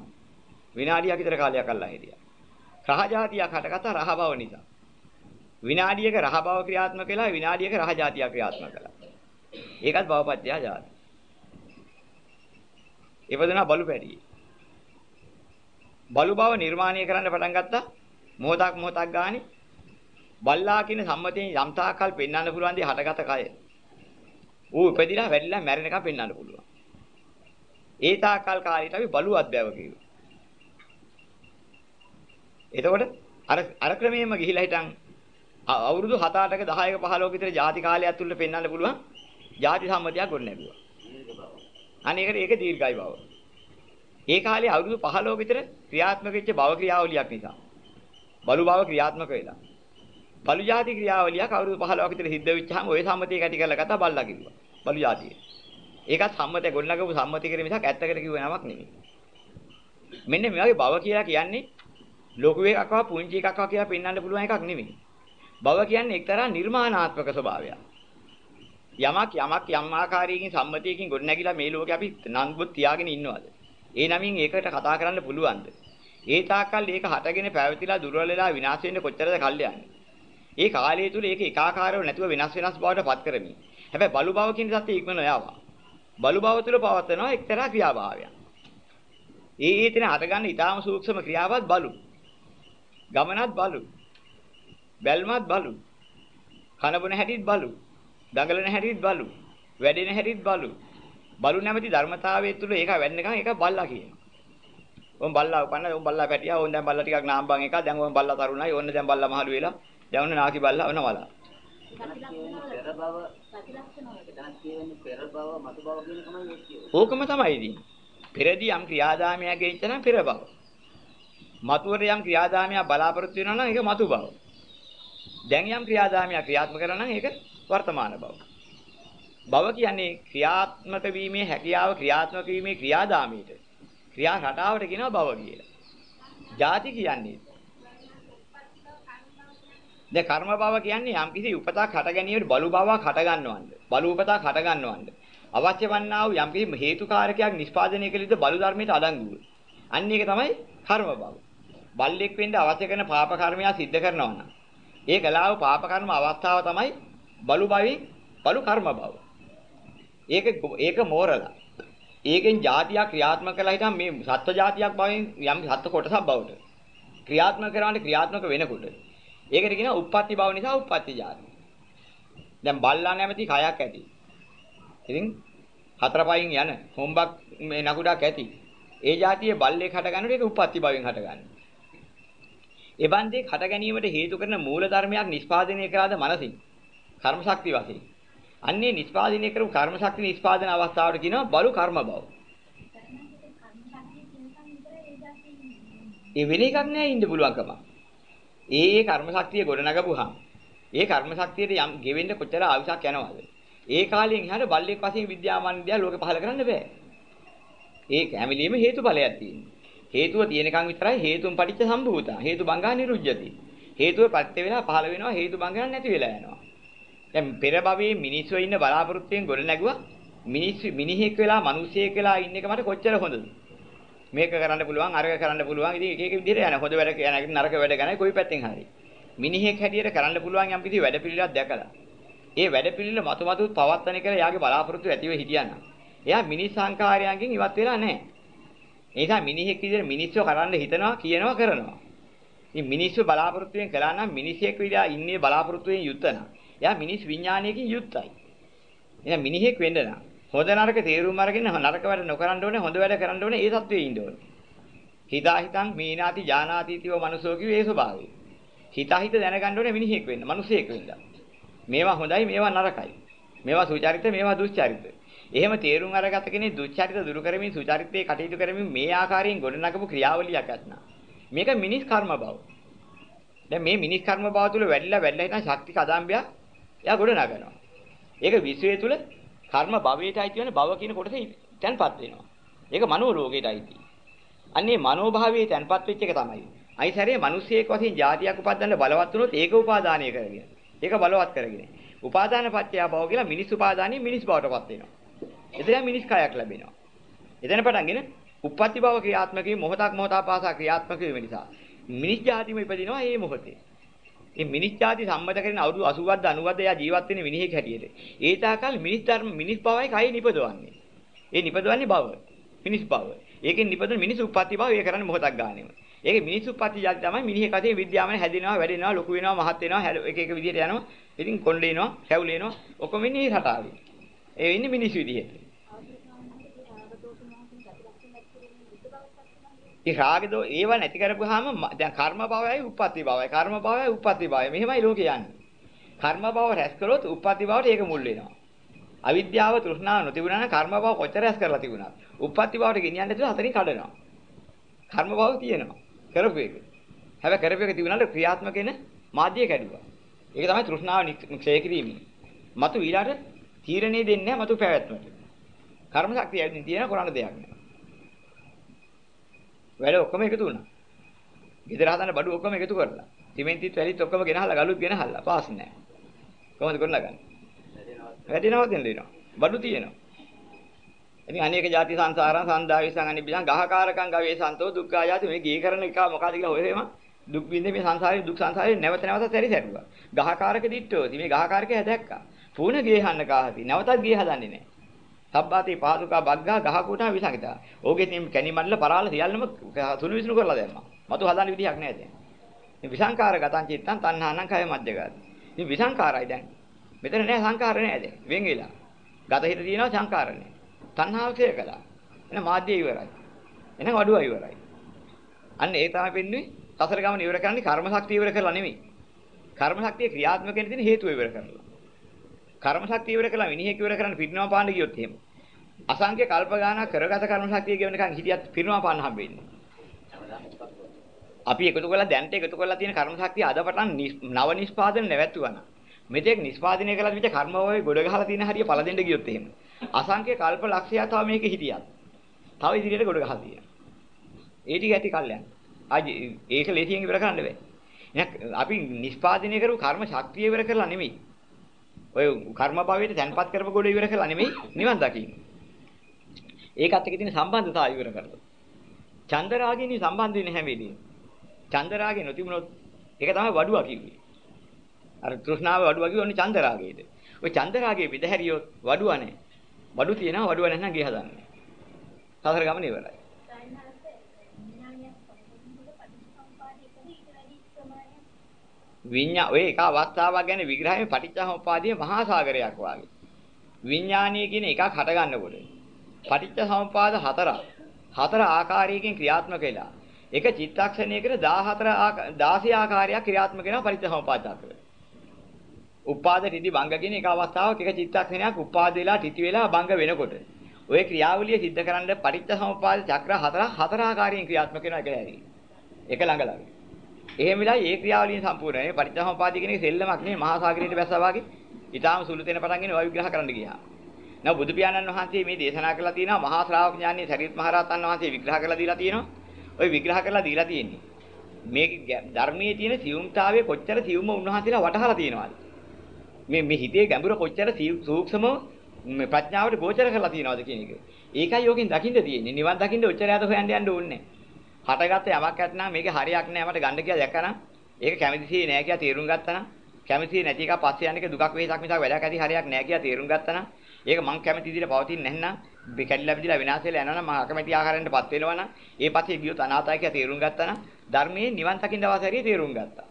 විනාඩියක් විතර කාලයක් අල්ලා හිටියා. රහ જાතියක් හටගත්ත රහ බව නිසා. විනාඩියක රහ බව ක්‍රියාත්මක වෙලා විනාඩියක රහ જાතියක් ක්‍රියාත්මක කළා. ඒකත් භවපත්‍ය જાති. ඉපදෙනා බලු පැටියෙක්. බලු බව නිර්මාණය කරන්න පටන් ගත්තා මොහොතක් මොහොතක් ගානේ බල්ලා කියන සම්මතයෙන් යම් තාකල් පෙන්වන්න පුළුවන් දී හටගත කය. ඌ ඉපදිලා වැඩිලා මැරෙනකම් පෙන්වන්න පුළුවන්. ඒ තාකල් කාලයට අපි බලු අධ්‍යයව කියනවා. එතකොට අර අර ක්‍රමයෙන්ම ගිහිලා හිටන් අවුරුදු 7 8ක 10ක 15ක විතර ಜಾති කාලයක් තුල පෙන්වන්න පුළුවන් ಜಾති සම්මතියක් ගොඩ නැගුවා. අනේකට ඒක දීර්ඝයි බව. ඒ කාලේ අවුරුදු 15 විතර ක්‍රියාත්මක වෙච්ච භව ක්‍රියාවලියක් නිසා. බලු භව ක්‍රියාත්මක වෙලා. බලු ජාති ක්‍රියාවලියක් අවුරුදු 15ක විතර සිද්ධ වෙච්චාම ওই සම්මතියක ඇති කරලා ගත්තා බල්ලා කිව්වා. බලු ජාතිය. ඒකත් සම්මතය ගොඩනගපු සම්මතිය කිරීම මිසක් ඇත්තකට කිව්ව නමක් නෙමෙයි. මෙන්න මේ වගේ බව කියලා කියන්නේ ලොකු එකක්ව පුංචි එකක්ව කියලා පෙන්වන්න පුළුවන් එකක් නෙමෙයි. බව කියන්නේ එක්තරා නිර්මාණාත්මක ස්වභාවයක්. යමක් යමක් යම් ආකාරයකින් සම්මතියකින් ගොඩනැගිලා මේ ලෝකේ අපි නංගුත් තියාගෙන ඉන්නවද? ඒ නමින් ඒකට කතා කරන්න පුළුවන්ද? ඒ තාක්කල් ඒක හටගෙන පැවතිලා දුර්වල වෙලා විනාශ වෙන්න කොච්චරද කල් යන්නේ? ඒ කාලය තුල ඒක එකාකාරව නැතුව වෙනස් වෙනස් බවට පත් කරමින්. හැබැයි බලු බව කියන සත්‍ය ඉක්මන යාවා. බලු බව තුල පවත්වනවා එක්තරා ක්‍රියාභාවයක්. ඒ ඒ තැන හටගන්න ඊටාම සූක්ෂම ක්‍රියාවත් බලු. ගමනත් බලු. බැල්මත් බලු. කනබුන හැටිත් බලු. දඟලන හැටිත් බලු. වැඩෙන හැටිත් බලු. බලු නැමැති ධර්මතාවයේ තුල ඒක වැන්නකම් ඒක බල්ලා කියනවා. උන් බල්ලා උපන්න උන් බල්ලා පැටියා උන් දැන් බල්ලා ටිකක් නාම්බන් එක දැන් උන් බල්ලා තරුණයි ඕන්න දැන් බල්ලා මහලු වෙලා දැන් උන් නාකි බල්ලා ඔන්න වලා. පෙර බව එතන කියන්නේ පෙර බව මතු බව කියන කමයි මේ කියන්නේ. ඕකම තමයි ඉතින්. පෙරදී යම් ක්‍රියාදාමයක් ගෙච්ච නම් පෙර බව. මතුවට යම් ක්‍රියාදාමයක් බලාපොරොත්තු වෙනවා නම් ඒක මතු බව. දැන් යම් ක්‍රියාදාමයක් ක්‍රියාත්මක කරනවා නම් ඒක වර්තමාන බව. බව කියන්නේ ක්‍රියාත්මක වීමේ හැකියාව ක්‍රියාත්මක වීමේ ක්‍රියාදාමයට ක්‍රියා රටාවට කියනවා බව කියලා. ಜಾති කියන්නේ දැන් කර්ම භව කියන්නේ යම් කිසි උපතක් හට ගැනීමට බලු භවයක් හට ගන්නවන්න. බලු උපතක් හට ගන්නවන්න. අවශ්‍ය වන්නා වූ යම් කිසි හේතුකාරකයක් නිෂ්පාදනය කළ යුතු බලු ධර්මයට අඩංගුව. අන්න ඒක තමයි කර්ම භව. බල්ලෙක් වෙන්න අවශ්‍ය කරන පාප කර්මයක් සිද්ධ කරනවා නම් ඒ කලාව පාප කර්ම අවස්ථාව තමයි බලු භවෙන් බලු කර්ම භව. ඒක ඒක මෝරලා. ඒකෙන් જાතියක් ක්‍රියාත්මක කළා හිටන් මේ සත්ව જાතියක් භවෙන් යම් සත්ව කොටසක් බවට ක්‍රියාත්මක කරනකොට ක්‍රියාත්මක වෙනකොට ඒකට කියනවා උප්පත්ති භව නිසා උප්පත්ති જાති. දැන් බල්ලා නැමැති කයක් ඇති. ඉතින් හතර පයින් යන හොම්බක් මේ නකුඩක් ඇති. ඒ જાතියේ බල්ලෙක් හට ගන්නකොට ඒක උප්පත්ති භවෙන් හට ගන්නවා. ඒ බන්දේ හට ගැනීමට හේතු කරන මූල ධර්මයක් නිෂ්පාදනය කරාද මනසින්. කර්ම ශක්තිය වශයෙන්. අන්නේ නිෂ්පාදනය කරපු කර්ම ශක්තිය නිෂ්පාදන අවස්ථාවට කියනවා බලු කර්ම භව. ඒ වෙන එකක් නෑ ඉන්න පුළුවන්කම. ඒ ඒ කර්ම ශක්තිය ගොඩනගපුවාම ඒ කර්ම ශක්තියට යම් ගෙවෙන්න කොච්චර ආයුෂක් යනවද? ඒ කාලයෙන් එහාට බල්ලෙක් වශයෙන් විද්‍යාමාන විද්‍යාව ලෝකෙ පහල කරන්න බෑ. ඒක හැමලීම හේතුඵලයක් තියෙනවා. හේතුව තියෙනකන් විතරයි හේතුන් පටිච්ච සම්භූතා. හේතු බංගා නිරුජ්ජති. හේතුව පත්‍ය වෙලා පහල වෙනවා හේතු බංගා නැති වෙලා යනවා. දැන් පෙර භවයේ මිනිස්සු ඉන්න බලාපොරොත්තුෙන් ගොඩ නැගුවා. මිනිස්සු මිනිහෙක් වෙලා මිනිසෙක් වෙලා ඉන්න එක මට කොච්චර හොඳද? මේක කරන්න පුළුවන් අරක කරන්න පුළුවන්. ඉතින් එක එක විදිහට යන හොඳ වැඩ යන නරක වැඩ ගණයි කොයි පැත්තෙන් හරි. මිනිහෙක් හැටියට කරන්න පුළුවන් යම් කිසි වැඩ පිළිලක් දැකලා. ඒ වැඩ පිළිල මතු මතු පවත්තන කියලා යාගේ බලාපොරොත්තු ඇතිව හිටියනම් එයා මිනිස් සංකාරයන්ගෙන් ඉවත් වෙලා නැහැ. ඒ නිසා මිනිහෙක් විදිහට මිනිස්සු කරන්න හිතනවා කියනවා කරනවා. ඉතින් මිනිස්සු බලාපොරොත්තුෙන් කළා නම් මිනිසෙක් විදිහට ඉන්නේ බලාපොරොත්තුෙන් යුත් නම් එයා මිනිස් විඥානයකින් යුක්තයි එහෙනම් මිනිහෙක් වෙන්න නම් හොඳ නරක තේරුම් අරගෙන නරක වැඩ නොකරන්න ඕනේ හොඳ වැඩ කරන්න ඕනේ ඒ සත්වයේ ඉන්න ඕනේ. හිතා හිතන් මීනාති ජානාති තිව මනුසෝ කිව්වේ ඒ ස්වභාවය. හිතා හිත දැනගන්න ඕනේ මිනිහෙක් වෙන්න, මිනිසෙක් වෙන්න. මේවා හොඳයි, මේවා නරකයි. මේවා සුචරිත, මේවා දුස්චරිත. එහෙම තේරුම් අරගත කෙනෙක් දුස්චරිත දුරු කරමින් සුචරිතේ කටයුතු කරමින් මේ ආකාරයෙන් ගොඩනගපු ක්‍රියාවලියක් අත්නා. මේක මිනිස් කර්ම බව. දැන් මේ මිනිස් කර්ම බව තුල වැඩිලා වැඩිලා හිටන් ශක්ති කදම්බය එයා ගොඩ නගනවා. ඒක විශ්වය තුල කර්ම භවයට අයිති වෙන භව කියන කොටසේ තැන්පත් වෙනවා. ඒක මනෝ ලෝකයට අයිති. අන්නේ මනෝභාවයේ තැන්පත් වෙච්ච එක තමයි. අයිසරේ මිනිස්සෙක් වශයෙන් જાතියක් උපදින්න බලවත් වුණොත් ඒක උපාදානය කරගෙන. ඒක බලවත් කරගෙන. උපාදාන පත්‍ය භව කියලා මිනිස් උපාදානිය මිනිස් බවටපත් වෙනවා. එතන මිනිස් කයක් ලැබෙනවා. එතන පටන්ගෙන උප්පත්ති භව ක්‍රියාත්මක වී මොහොතක් මොහොත පාසා ක්‍රියාත්මක වීම නිසා මිනිස් જાතිම ඉපදිනවා මේ මොහොතේ. මේ මිනිස් ಜಾති සම්මත කරගෙන අවුරුදු 80ක්ද 90ක්ද එයා ජීවත් වෙන්නේ මිනිහෙක් හැටියට. ඒ තාකල් මිනිස් ධර්ම මිනිස් බවයි කයි නිපදවන්නේ. ඒ නිපදවන්නේ බව. මිනිස් බව. ඒකෙන් නිපදන මිනිස් උප්පත්ති බව ඒ කරන්නේ මොහොතක් ගන්නෙම. ඒකේ මිනිස් උප්පත්ති જાති තමයි මිනිහේ කතේ විද්‍යාවනේ හැදෙනවා, වැඩෙනවා, ලොකු වෙනවා, මහත් වෙනවා, එක එක විදිහට යනවා. ඉතින් කොණ්ඩේනවා, හැවුලේනවා, ඔක්කොම ඉන්නේ රටාවේ. ඒ ඉන්නේ මිනිස් විදිහට. ඒ රාගදෝ ඒව නැති කරපුවාම දැන් කර්ම භවයයි උප්පත්ති භවයයි කර්ම භවයයි උප්පත්ති භවයයි මෙහෙමයි ලෝකේ යන්නේ. කර්ම භව රැස් කළොත් උප්පත්ති භවට ඒක මුල් වෙනවා. අවිද්‍යාව තෘෂ්ණාව නොතිබුණා නම් කර්ම භව කොච්චර රැස් කරලා තිබුණා. උප්පත්ති භවට ගෙනියන්න ඉතින් හතරින් කඩනවා. කර්ම භව තියෙනවා. කරපු එක. හැබැයි කරපු එක තිබුණාට ක්‍රියාත්මක වෙන මාධ්‍ය කැඩුවා. ඒක තමයි තෘෂ්ණාව ක්ෂය කිරීම. මතු ඊළාට තීරණේ දෙන්නේ නැහැ මතු පැවැත්මට. කර්ම ශක්තිය ඇවිදින් තියෙන කරන්න දෙයක් නෑ. වැඩ ඔක්කොම එකතු වුණා. ගෙදර හදන්න බඩු ඔක්කොම එකතු කරලා. සිමෙන්තිත් වැලිත් ඔක්කොම ගෙනහලා ගලුත් ගෙනහලා පාස් නෑ. කොහොමද කරනගන්නේ? වැඩිනවද දෙනවා. බඩු තියෙනවා. ඉතින් අනේක ಜಾති සංසාරං සන්දාවිසං අනිබ්බිසං ගහකාරකං ගවේ සන්තෝ දුක්ඛායාති මේ ගේ කරන එක මොකද කියලා හොයේම දුක් විඳ මේ සංසාරේ දුක් සංසාරේ නැවත නැවත සැරිසැරුවා. ගහකාරක දිට්ඨෝති මේ ගහකාරකේ හැදැක්කා. පුණ ගේ හන්න කාහති. නැවතත් ගේ හදන්නේ නැහැ. සබ්බාති පාදුකා බග්ගා ගහ කුටා විසංගිතා. ඕකේ තියෙන කැණි මණ්ඩල පරාල සියල්ලම සුළු විසුණු කරලා දැම්මා. මතු හදන්න විදිහක් නැහැ දැන්. මේ විසංකාර ගතං චිත්තං තණ්හානං කය මැජ්ජගාති. ඉතින් විසංකාරයි දැන්. මෙතන නෑ සංකාර නෑ දැන්. වෙන් වෙලා. ගත හිත තියෙනවා සංකාර නෑ. තණ්හාව ක්ෂය කළා. එහෙනම් මාධ්‍ය ඉවරයි. එහෙනම් වඩුව ඉවරයි. අන්න ඒ තමයි වෙන්නේ සසර ගමන ඉවර කරන්නේ කර්ම ශක්තිය ඉවර කරලා නෙමෙයි. කර්ම ශක්තිය ක්‍රියාත්මක වෙන තියෙන හේතුව ඉවර කරලා. කර්ම ශක්තිය ඉවර කළා විනිහෙක ඉවර කරන්න පිරිනව පාන්න ගියොත් එහෙම. අසංඛ්‍ය කල්ප ගානක් කරගත කර්ම ශක්තිය ගෙවනකන් හිටියත් පිරිනව පාන්න හම්බෙන්නේ. අපි එකතු කරලා දැන්ට එකතු කරලා තියෙන කර්ම ශක්තිය අද පටන් නව නිෂ්පාදන නැවැත්තුවා. මෙතෙක් නිෂ්පාදනය කළා විදිහ කර්ම වගේ ගොඩ ගහලා තියෙන හරිය පළ දෙන්න ගියොත් එහෙම. අසංඛ්‍ය කල්ප ලක්ෂයක් තව මේකේ හිටියත්. තව ඉදිරියට ගොඩ ගහලා තියෙනවා. ඒ ටික ඇති කල්යන්. ආ ඒක ලේසියෙන් ඉවර කරන්න බෑ. එහෙනම් අපි නිෂ්පාදනය කරු කර්ම ශක්තිය ඉවර කරලා නෙමෙයි. ඔය කර්ම භවයට තැන්පත් කරපු ගොඩ ඉවර කරලා නෙමෙයි නිවන් දකින්නේ. ඒකත් එක්ක තියෙන සම්බන්ධතාවය ඉවර කරලා. චන්දරාගිනේ සම්බන්ධ වෙන්නේ හැම වෙලෙම. චන්දරාගේ නොතිබුණොත් ඒක තමයි වඩුවා කිව්වේ. අර තෘෂ්ණාව වඩුවා කිව්වේ ඔන්නේ චන්දරාගයේද. ඔය චන්දරාගයේ විදහැරියොත් වඩුවා නැහැ. වඩු තියෙනවා වඩුවා නැත්නම් ගේ හදන්නේ. සසර ගමන ඉවරයි. විඤ්ඤා ඔය එක අවස්ථාවක් ගැන විග්‍රහයේ පටිච්චසමුප්පාදයේ මහා සාගරයක් වාගේ. විඥානීය කියන එකක් හට ගන්නකොට පටිච්චසමුප්පාද හතර හතර ආකාරයකින් ක්‍රියාත්මක වෙලා එක චිත්තක්ෂණයකට 14 16 ආකාරයක් ක්‍රියාත්මක වෙනවා පටිච්චසමුප්පාද චක්‍රය. උපාද ටිදි භංග කියන එක අවස්ථාවක එක චිත්තක්ෂණයක් උපාද වෙලා ටිති වෙලා භංග වෙනකොට ඔය ක්‍රියාවලිය සිද්ධ කරන්න පටිච්චසමුප්පාද චක්‍ර හතර හතර ආකාරයෙන් ක්‍රියාත්මක වෙනවා එක ඇරි. එක ළඟ ළඟ. එහෙම වෙලා ඒ ක්‍රියාවලිය සම්පූර්ණ නේ පටිච්චසමුපාදී කියන එක සෙල්ලමක් නේ මහා සාගරයට බැස්සා වගේ. ඊටාම සුළු තැන පටන් ගෙන ඔය විග්‍රහ කරන්න ගියා. නෑ බුදු පියාණන් වහන්සේ මේ දේශනා කරලා තියෙනවා මහා ශ්‍රාවක ඥානයේ සරියුත් මහ රහතන් වහන්සේ විග්‍රහ කරලා දීලා තියෙනවා. ওই විග්‍රහ කරලා දීලා තියෙන්නේ. මේ ධර්මයේ තියෙන සියුම්තාවය කොච්චර සියුම්ම උන්වහන්සේලා වටහලා තියෙනවද? මේ මේ හිතේ ගැඹුර කොච්චර සූක්ෂම මේ ප්‍රඥාවට ගෝචර කරලා තියෙනවද කියන එක. ඒකයි යෝගින් දකින්න තියෙන්නේ. නිවන් දකින්න ඔච්චර යට හොයන්න යන්න ඕනේ නැහැ. හටගත්ත යමක් ඇත්නම් මේකේ හරියක් නැහැ මට ගන්න කියලා දැක්කනම් ඒක කැමතිසියේ නැහැ කියලා තේරුම් ගත්තනම් කැමතිසියේ නැති එක පස්සේ යන එක දුකක් වේසක් මිසක් වැඩක් ඇති හරියක් නැහැ කියලා තේරුම් ගත්තනම් ඒක මං කැමති විදිහට පවතින්නේ නැත්නම් කැඩිලා බිඳිලා විනාශ වෙලා යනවා නම් මම අකමැති ආකාරයෙන්පත් වෙනවා නම් ඒ පස්සේ ගියොත් අනාතයි කියලා තේරුම් ගත්තා නම් ධර්මයේ නිවන් දකින්න අවශ්‍යරිය තේරුම් ගත්තා.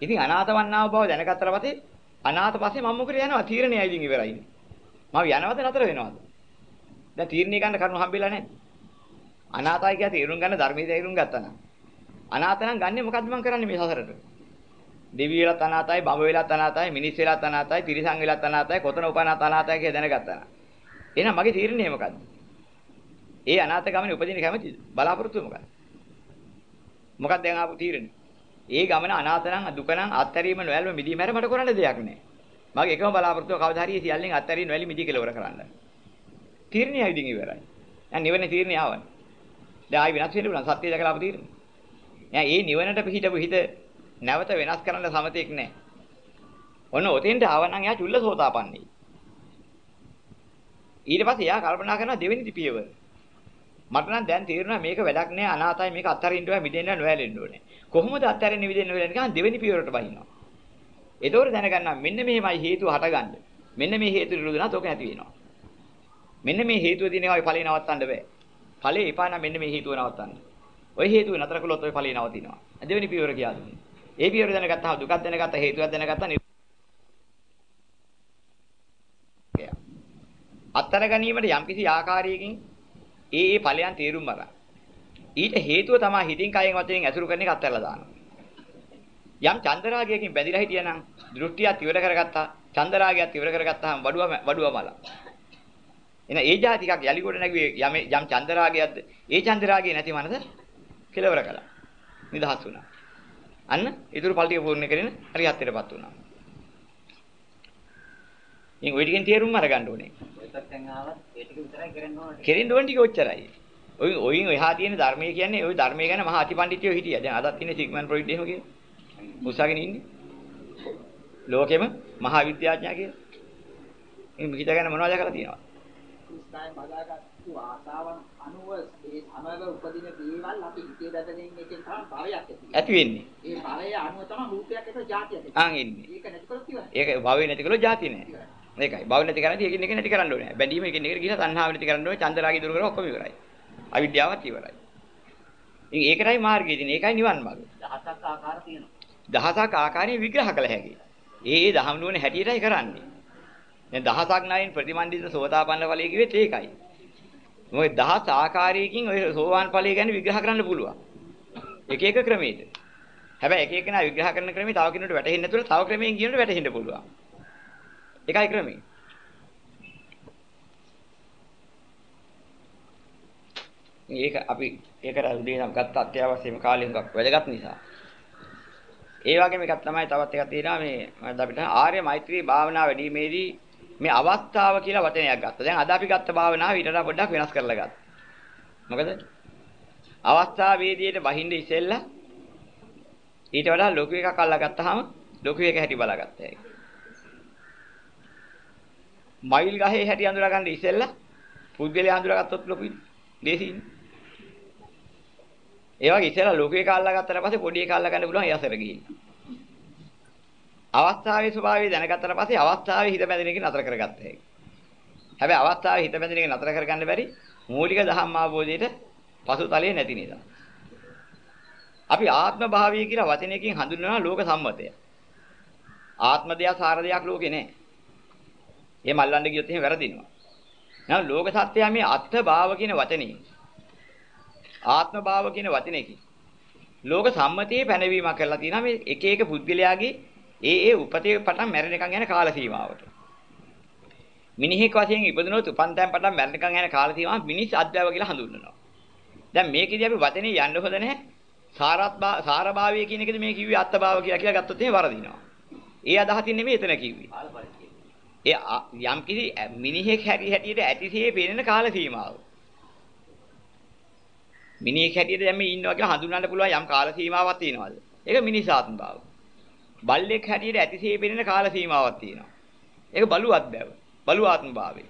ඉතින් අනාතවන්නාව බව දැනගත්තට පස්සේ අනාත පස්සේ මම මොකද යනවා තීරණයයි ඉතින් ඉවරයි. මම යනවද නතර වෙනවද? දැන් තීරණය ගන්න කරුණු හම්බෙලා නැහැ. අනාතයි කියලා තේරුම් ගන්න ධර්මයේ තේරුම් ගත්තා නම් අනාත නම් ගන්නෙ මොකද්ද මම කරන්නේ මේ සසරට? දෙවි වෙලත් අනාතයි, බඹ වෙලත් අනාතයි, මිනිස් වෙලත් අනාතයි, තිරිසන් වෙලත් අනාතයි, කොතන උපනාත අනාතයි කියලා දැනගත්තා නම්. එහෙනම් මගේ තීරණය මොකද්ද? ඒ අනාත ගමනේ උපදින කැමතිද? බලාපොරොත්තුව මොකක්ද? මොකක්ද දැන් ආපු තීරණය? ඒ ගමන අනාත නම් දුක නම් අත්හැරීම නොයල්ම මිදීම හැර මට කරන්න දෙයක් නැහැ. මගේ එකම බලාපොරොත්තුව කවදා හරි සියල්ලෙන් අත්හැරීම නොයලි මිදී කෙලවර කරන්න. තීරණය ඉදින් ඉවරයි. දැන් නිවනේ තීරණය ආවනේ. දැන් ආයි වෙනස් වෙන්න පුළුවන් සත්‍ය දැකලා ආපු තීරණය. දැන් ඒ නිවනට පිහිටපු හිත නැවත වෙනස් කරන්න සමතෙක් නැහැ. ඔන්න ඔතෙන්ට ආවනම් එයා චුල්ලසෝතාපන්නයි. ඊට පස්සේ එයා කල්පනා කරනවා දෙවෙනි පියවර. මට නම් දැන් තේරෙනවා මේක වැඩක් නෑ අනාතයි මේක අත්හරින්න ඕනේ මිදෙන්න නොයැලෙන්න ඕනේ. කොහොමද අත්හරින්න මිදෙන්න වෙලන්නේ කියලා දෙවෙනි පියවරට බහිනවා. ඒතකොට දැනගන්නවා මෙන්න මෙහෙමයි හේතුව හටගන්නේ. මෙන්න මේ හේතු නිරුදුනත් ඔක නැති වෙනවා. මෙන්න මේ හේතුව දිනේවයි ඵලේ නවත්තන්න බෑ. ඵලේ එපා නම් මෙන්න මේ හේතුව නවත්තන්න. ওই හේතුව නතර කළොත් ওই ඵලේ නවතිනවා. දෙවෙනි පියවර කියලා දුන්නේ. ඒ පියවර දැනගත්තාම දුකක් දැනගත්තා හේතුවක් දැනගත්තා අත්තර ගැනීමට යම්කිසි ආකාරයකින් ඒ ඒ ඵලයන් තේරුම් ගන්න. ඊට හේතුව තමයි හිතින් කයෙන් වචනෙන් ඇසුරු කරන එක අත්හැරලා දානවා. යම් චන්දරාගයකින් බැඳිලා හිටියනම් දෘෂ්ටියත් ඉවර කරගත්තා. චන්දරාගයත් ඉවර කරගත්තාම වඩුව වඩුව මල. එන ඒ જાති එකක් යලි කොට නැගුවේ යම් යම් චන්දරාගයක්ද ඒ චන්දරාගය නැති මනස කෙලවර කළා නිදහස් වුණා අන්න ඉතුරු පල් ටික පූර්ණ කරගෙන හරියත්තරපත් වුණා ඉතින් ওই ටිකෙන් තේරුම් අරගන්න ඕනේ කෙරෙන්න ඕන ටික ඔච්චරයි ඔයින් ඔයින් එහා තියෙන ධර්මයේ කියන්නේ ওই ධර්මයේ ගැන මහා අතිපණ්ඩිතයෝ හිටියා. දැන් අදත් ඉන්නේ සිග්මන් ෆ්‍රොයිඩ් එහෙම කියන. උසගෙන ඉන්නේ. ලෝකෙම මහා විද්‍යාඥයා කියලා. මේ හිතගෙන මොනවද කරලා තියෙනවා. ස්ථායි බදාගත්තු ආසාවන් අනුව ඒ සමග උපදින දේවල් අපි හිතේ දැදගෙන එකෙන් තමයි භවයක් ඇති. ඇති වෙන්නේ. ඒ භවය අනුව තමයි රූපයක් එක જાතියක් ඇති. ආන් ඉන්නේ. ඒක නැතිකොට ඉවරයි. ඒක භවෙ නැති කළොත් ಜಾති නැහැ. ඒකයි. භව නැති කරන්නේ එකින් එක නැති කරන්න ඕනේ. බැඳීම එකින් එකට ගිහලා තණ්හාව නැති කරන්න ඕනේ. චන්දරාගය දුරු කරලා ඔක්කොම ඉවරයි. අවිද්‍යාවත් ඉවරයි. ඉතින් ඒකටයි මාර්ගය තියෙන්නේ. ඒකයි නිවන් මාර්ගය. දහසක් ආකාර තියෙනවා. දහසක් ආකාරයෙන් විග්‍රහ කළ හැකියි. ඒ ඒ දහම් නුවණ හැටියටයි කරන්නේ. දැන් දහසක් නයින් ප්‍රතිමන්දිත සෝතාපන්න ඵලයේ කිව්වෙත් ඒකයි. මොකද දහස් ආකාරයකින් ඔය සෝවාන් ඵලය ගැන විග්‍රහ කරන්න පුළුවන්. එක එක ක්‍රමයකට. හැබැයි එක එකනා විග්‍රහ කරන ක්‍රමේ තව කෙනෙකුට වැටහෙන්නේ නැතුව තව ක්‍රමයෙන් කියනට වැටහෙන්න පුළුවන්. එකයි ක්‍රමේ. ඒක අපි ඒකට උදේ නම් ගත්ත අත්‍යවශ්‍යම කාලේ හුඟක් වැදගත් නිසා. ඒ වගේම එකක් තමයි තවත් එකක් තියෙනවා මේ මම අපිට ආර්ය මෛත්‍රී භාවනා වැඩිීමේදී මේ අවස්ථාව කියලා වචනයක් ගත්තා. දැන් අද අපි ගත්ත භාවනාව ඊට වඩා පොඩ්ඩක් වෙනස් කරලා ගත්තා. මොකද? අවස්ථාවේදීට බහින්ද ඉසෙල්ලා ඊට වඩා ලොකු එකක් අල්ලා ගත්තාම ලොකු එක හැටි බලාගත්තා ඒක. මයිල් ගහේ හැටි අඳුරා ගන්න ඉසෙල්ලා පුද්ගලයා අඳුරාගත්තොත් ලොකුයි. දේශින්නේ. ඒ වගේ ඉස්සෙල්ලා ලොකු එක අල්ලා ගත්තට පස්සේ පොඩි එක අල්ලා ගන්න පුළුවන් යසර ගිහින්. අවස්ථාවේ ස්වභාවය දැනගත්තට පස්සේ අවස්ථාවේ හිත බැඳෙන එක නතර කරගත්ත හැකි. හැබැයි අවස්ථාවේ හිත බැඳෙන එක නතර කරගන්න බැරි මූලික ධම්ම අවබෝධයට පසුතලයේ නැති නිසා. අපි ආත්ම භාවය කියලා වචනයකින් හඳුන්වනවා ලෝක සම්මතය. ආත්ම දෙයක් සාර දෙයක් ලෝකේ නැහැ. එහෙම අල්ලන්න ගියොත් එහෙම වැරදිනවා. නමුත් ලෝක සත්‍යය මේ අත්ථ භාව කියන වචනේ ආත්ම භාව කියන වචනයකින් ලෝක සම්මතියේ පැනවීමක් කරලා තියෙනවා මේ එක එක පුද්ගලයාගේ ඒ ඒ උපතේ පටන් මැරෙනකන් යන කාල සීමාවට. මිනිහෙක් වශයෙන් ඉපදුනොත් උපන්තයන් පටන් මැරෙනකන් යන කාල සීමාව මිනිස් අධ්‍යාව කියලා හඳුන්වනවා. දැන් මේකෙදී අපි වචනේ යන්න හොඳ නැහැ. සාරත් සාරභාවය කියන එකද මේ කිව්වේ අත්භාව කියලා කියලා ගත්තොත් එහෙම වරදිනවා. ඒ අදහසින් නෙමෙයි එතන කිව්වේ. ඒ යම් කිසි මිනිහෙක් හැටි හැටියට ඇතිසේ පේන කාල සීමාව. මිනිහෙක් හැටියට දැන් මේ ඉන්නවා කියලා හඳුනන්න පුළුවන් යම් කාල සීමාවක් තියෙනවද? ඒක මිනිසාත්ම භාව. බල්ලෙක් හැටියට ඇතිසේ පෙනෙන කාල සීමාවක් තියෙනවා. ඒක බලුවත් බැව. බලු ආත්ම භාවය.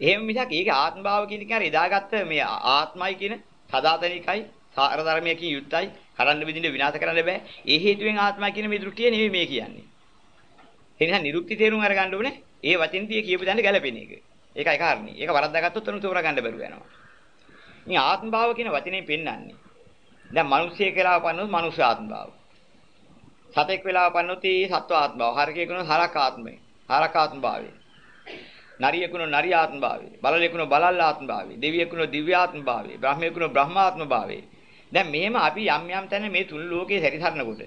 එහෙම මිසක් ඒක ආත්ම භාව කියන එක අර එදාගත්ත මේ ආත්මයි කියන සදාතනිකයි සාර ධර්මයකින් යුක්තයි කරන්න බෙදින්න විනාශ කරන්න බෑ. ඒ හේතුවෙන් ආත්මයි කියන මේ දෘෂ්ටිය නෙමෙයි මේ කියන්නේ. ඒ නිසා නිරුක්ති තේරුම් අරගන්න ඕනේ. ඒ වචෙන්තිය කියපු දැන ගැලපෙන එක. ඒකයි කාරණේ. ඒක වරද්දාගත්තොත් උණු තෝරා ගන්න බැරුව යනවා. මේ ආත්ම භාව කියන වචනේ පෙන්වන්නේ. දැන් මිනිස්සෙක් කියලා වපන්නොත් මනුෂ්‍ය ආත්ම භාව. සතෙක් වෙලා වපන්නොත් ඒ සත්ව ආත්ම භාව. හරකෙකුන හරක ආත්මය. හරක ආත්ම භාවය. නරියෙකුන නරි ආත්ම භාවය. බලලෙකුන බලල් ආත්ම භාවය. දෙවියෙකුන දිව්‍ය ආත්ම භාවය. බ්‍රහ්මයෙකුන බ්‍රහ්මාත්ම භාවය. දැන් මෙහෙම අපි යම් යම් තැන මේ තුන් ලෝකේ සැරිසරනකොට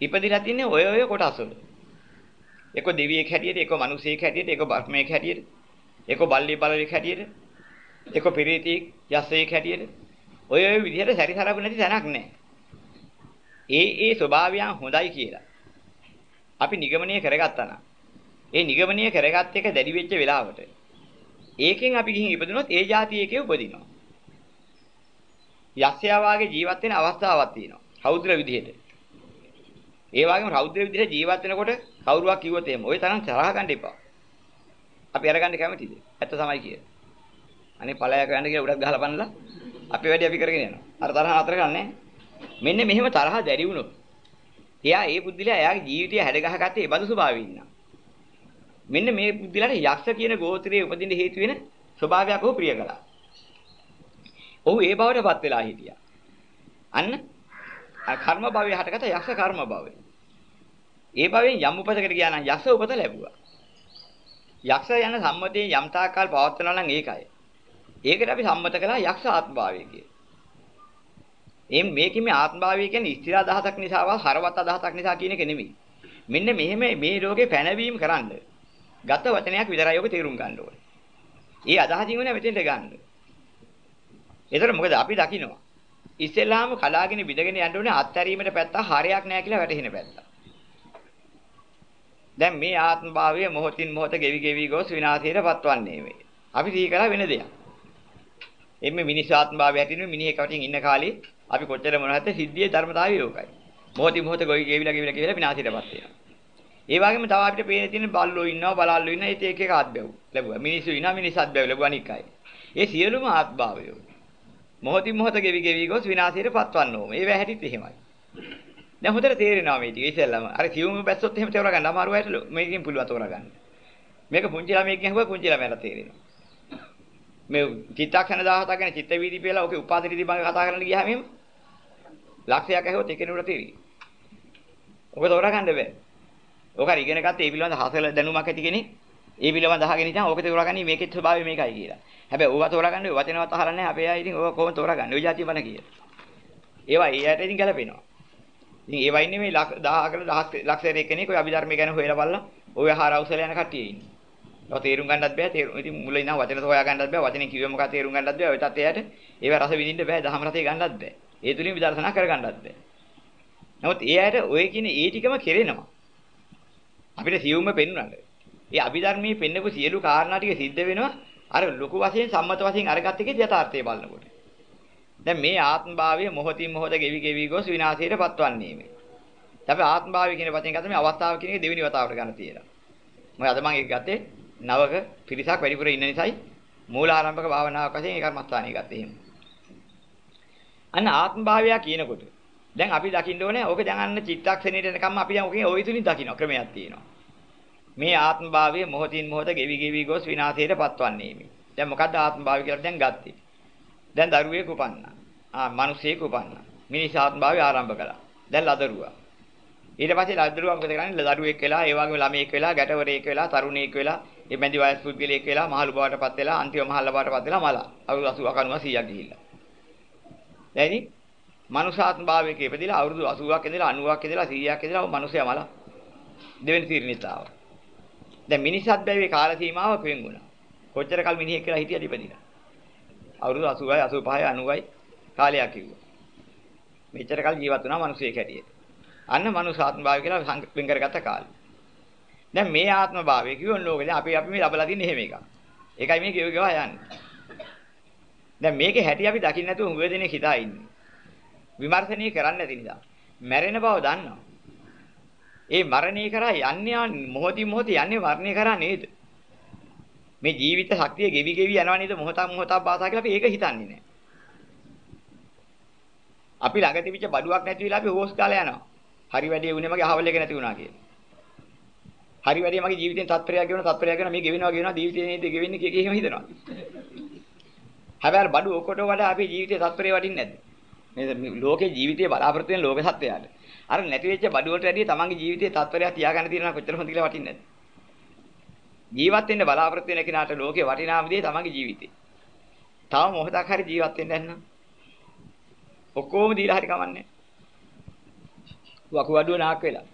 ඉපදිලා තින්නේ ඔය ඔය කොටස් වල. එක දෙවියෙක් හැටියට, එක මිනිසෙක් හැටියට, එක බ්‍රහ්මයෙක් හැටියට, එක බල්ලි බලලෙක් හැටියට, එක පිරිතියෙක් යස්සෙක් හැටියට ඔය ඔය විදිහට සැරිසරපු නැති තැනක් නැහැ. ඒ ඒ ස්වභාවයන් හොඳයි කියලා. අපි නිගමනය කරගත්තා නම් ඒ නිගමනය කරගත් එක දැඩි වෙච්ච වෙලාවට ඒකෙන් අපි ගිහින් ඉපදුනොත් ඒ જાති එකේ උපදිනවා. යක්ෂයා වාගේ ජීවත් වෙන අවස්ථාවක් තියෙනවා රෞද්‍ර විදිහට. ඒ වගේම රෞද්‍ර විදිහට ජීවත් වෙනකොට කවුරුවක් කිව්වොත් එහෙම ওই තරම් තරහ ගන්න එපා. අපි අරගන්න කැමතිද? ඇත්ත තමයි කියේ අනේ පළයක් ගන්න කියලා උඩක් ගහලා බලනලා අපි වැඩි අපි කරගෙන යනවා. අර තරහ අතර ගන්නෑ මෙන්න මෙහෙම තරහ දැරි වුණොත් එයා ඒ බුද්ධිලා එයාගේ ජීවිතය හැඩ ගහගත්තේ ඒ බඳු ස්වභාවයෙන් ඉන්නා. මෙන්න මේ බුද්ධිලාට යක්ෂ කියන ගෝත්‍රයේ උපදින්න හේතු වෙන ස්වභාවයක් හෝ ප්‍රිය කළා. ඔහු ඒ බවටපත් වෙලා හිටියා. අන්න කර්ම භවයේ හටගත යක්ෂ කර්ම භවය. ඒ භවයෙන් යම් උපතකට ගියා නම් යක්ෂ උපත ලැබුවා. යක්ෂ යන සම්මතයේ යම් තාක්කල් පවත්වනවා නම් ඒකයි. ඒකට අපි සම්මත කළා යක්ෂ ආත්මභාවය කිය. එම් මේකෙම ආත්මභාවය කියන්නේ ස්ථිර අදහසක් නිසාව හරවත් අදහසක් නිසා කියන එක නෙමෙයි. මෙන්න මෙහෙම මේ රෝගේ පැනවීම කරන්න. ගත වචනයක් විතරයි ඔබ තේරුම් ගන්න ඕනේ. ඒ අදහසින් වෙන මෙතෙන්ට ගන්න. ඒතර මොකද අපි දකිනවා. ඉස්සෙල්ලාම කලාගෙන විදගෙන යන්න ඕනේ අත්හැරීමේ පැත්ත හරයක් නැහැ කියලා වැටහෙන පැත්ත. දැන් මේ ආත්ම භාවය මොහොතින් මොහොත ගෙවි ගෙවි ගොස් විනාශයට පත්වන්නේ මේ. අපි සිහි කරා වෙන දෙයක්. එimhe මිනිස් ආත්ම භාවය හැටින් මිනිහෙක් වටින් ඉන්න කාලේ අපි කොච්චර මොනවද සිද්ධියේ ධර්මතාවය යෝගයි. මොහොතින් මොහොත ගොවි ගෙවිලා ගෙවිලා ගෙවිලා විනාශයටපත් වෙනවා. ඒ වගේම තව අපිට පේන තියෙන බල්ලෝ ඉන්නවා බලල්ලෝ ඉන්නවා ඒත් එක එක ආත්බැව් ලැබුවා. මිනිස්සු ඉන්නවා මිනිස් ආත්බැව් ලැබුවා නිකයි. ඒ සියලුම ආත්භාවයෝ මොහොතින් මොහොත ගෙවි ගෙවි ගොස් විනාශයට පත්වන්න ඕම. ඒව හැටිත් එහෙමයි. දැන් හොඳට තේරෙනවා මේ ටික ඉතින්ලම. අර සියුම් බැස්සොත් එහෙම තෝරා ගන්න අමාරු අයට මේකෙන් පුළුවන් තෝරා ගන්න. මේක පුංචි ළමයෙක්ගෙන් අහුවා පුංචි ළමයාට තේරෙනවා. මේ චිත්තක්ෂණ 17 ගැන චිත්ත වීදි කියලා ඔකේ උපාදිත විදි බංග කතා කරන්න ගියාම එහෙම ලක්ෂයක් ඇහුවොත් එකෙනෙකුට තේරෙයි. ඔක තෝරා ගන්න බෑ. ඔක හරි ඉගෙන ගත්ත ඒ පිළිබඳ හසල දැනුමක් ඇති කෙනෙක් ඒ පිළිබඳ අහගෙන ඉතින් ඕක තෝරාගන්නේ මේකේ ස්වභාවය මේකයි කියලා. හැබැයි ඕවා තෝරාගන්නේ වචනවත් අහලා නැහැ අපේ අය ඉතින් ඕක කොහොමද තෝරාගන්නේ? ඔය જાතිය බන කියලා. ඒවා ඒ ඇයට ඉතින් ගැලපෙනවා. ඉතින් ඒවා ඉන්නේ මේ 1000කට 1000 ලක්ෂයට කෙනෙක් ඔය අභිධර්ම ගැන හොයලා බලලා ඔය ආහාර අවසල යන කට්ටිය ඉන්නේ. ඔය තේරුම් ගන්නත් බෑ තේරුම් ඉතින් මුල ඉඳන් වචන හොයා ගන්නත් බෑ වචනේ කිව්වෙ මොකක්ද තේරුම් ගන්නත් බෑ ඔය තත්ත්වයට ඒවා රස විඳින්න බෑ දහම රසය ගන්නත් බෑ. ඒ තුලින් විදර්ශනා කර ගන්නත් බෑ. නමුත් ඒ ඇයට ඔය කියන ඒ ටිකම කෙරෙනවා. අපිට සියුම්ම පෙන්වන්න. ඒ අභිධර්මයේ පෙන්නපු සියලු කාරණා ටික සිද්ධ වෙනවා අර ලොකු වශයෙන් සම්මත වශයෙන් අරගත්ත එකේ යථාර්ථය බලනකොට. දැන් මේ ආත්මභාවය මොහොතින් මොහොත ගෙවි ගෙවි ගොස් විනාශයට පත්වන්නේ මේ. අපි ආත්මභාවය කියන වචනේ ගත්ත මේ අවස්ථාව කියන එක දෙවෙනි වතාවට ගන්න තියෙනවා. මොකද අද මම ඒක ගත්තේ නවක පිරිසක් වැඩිපුර ඉන්න නිසායි මූලාරම්භක භාවනාවක් වශයෙන් ඒක මස්ථානිය ගත්තේ එහෙම. අන්න ආත්මභාවය කියනකොට දැන් අපි දකින්න ඕනේ ඕක දැන් අන්න චිත්තක්ෂණයට එනකම් අපි දැන් ඕකේ ওই තුලින් දකින්න ක්‍රමයක් තියෙනවා. මේ ආත්මභාවය මොහොතින් මොහොත ගෙවි ගෙවි ගොස් විනාශයට පත්වන්නේ මේ. දැන් මොකද්ද ආත්මභාවය කියලා දැන් ගත්තේ. දැන් දරුවෙක් උපන්නා. ආ මිනිසෙක් උපන්නා. මිනිස් ආත්මභාවය ආරම්භ කළා. දැන් ලදරුවා. ඊට පස්සේ ලදරුවා මොකද කරන්නේ? දරුවෙක් වෙලා, ඒ වගේම ළමයෙක් වෙලා, ගැටවරයෙක් වෙලා, තරුණයෙක් වෙලා, ඒ මැදි වයස් පුද්ගලයෙක් වෙලා, මහලු බවටපත් වෙලා, අන්තිම මහල්ල බවටපත් වෙලා මලා. අවුරුදු 80 90 100ක් ගිහිල්ලා. දැන් ඉතින් මනුෂාත්ම භාවයක ඉපදිලා අවුරුදු 80ක් ඉඳලා 90ක් ඉඳලා 100ක් ඉඳලා ඔය මිනිස්සයා මලා. දෙවෙනි තීරණිත ආවා. දැන් මිනිස්සුත් බැවේ කාල සීමාවක් වෙන් වුණා. කොච්චර කල් මිනිහෙක් කියලා හිටියද ඉපදිලා. අවුරුදු 80යි 85යි 90යි කාලයක් කිව්වා. මෙච්චර කල් ජීවත් වුණා මිනිස්සෙක් හැටියට. අන්න මනුසාත්ම භාවය කියලා වෙන් කරගත්ත කාලේ. දැන් මේ ආත්ම භාවය කියවන ලෝකෙදී අපි අපි මේ ලබලා තියෙන එහෙම එකක්. ඒකයි මේ කියව ගවා යන්නේ. දැන් මේකේ හැටි අපි දකින්න නැතුව හුඟ දෙනෙක් හිතා ඉන්නේ. විමර්ශනය කරන්නේ නැති නිසා. මැරෙන බව දන්නවා. ඒ මරණය කරා යන්නේ මොහොතින් මොහොත යන්නේ වර්ණය කරා නේද? මේ ජීවිත ශක්තිය ගෙවි ගෙවි යනවා නේද මොහොතක් මොහොතක් පාසා කියලා අපි ඒක හිතන්නේ නැහැ. අපි ළඟ තිබිච්ච බඩුවක් නැති වෙලා අපි හොස් කාලා යනවා. හරි වැඩේ උනේ මගේ අහවල් එක නැති වුණා කියලා. හරි වැඩේ මගේ ජීවිතෙන් තත්පරයක් ගෙවන තත්පරයක් ගෙවන මේ ගෙවෙනවා ගෙවනවා ජීවිතේ නේද ගෙවෙන්නේ කිය කී එහෙම හිතනවා. හැබැයි බඩු ඔක්කොට වඩා අපේ ජීවිතේ තත්පරේ වටින්නේ නැද්ද? නේද ලෝකේ ජීවිතේ බලාපොරොත්තු වෙන ලෝක සත්‍යයට. අර නැති වෙච්ච බඩු වලට වැඩිය තමන්ගේ ජීවිතයේ තත්පරයක් තියාගන්න තියෙනවා කොච්චර හොඳ කියලා වටින්නේ නැද්ද? ජීවත් වෙන්න බලාපොරොත්තු වෙන කෙනාට ලෝකේ වටිනාම දේ තමන්ගේ ජීවිතේ. තව මොහොතක් හරි ජීවත් වෙන්න නැත්නම් ඔක්කොම දීලා හරි කමන්නේ. වකු වඩුව නාක් වෙලා.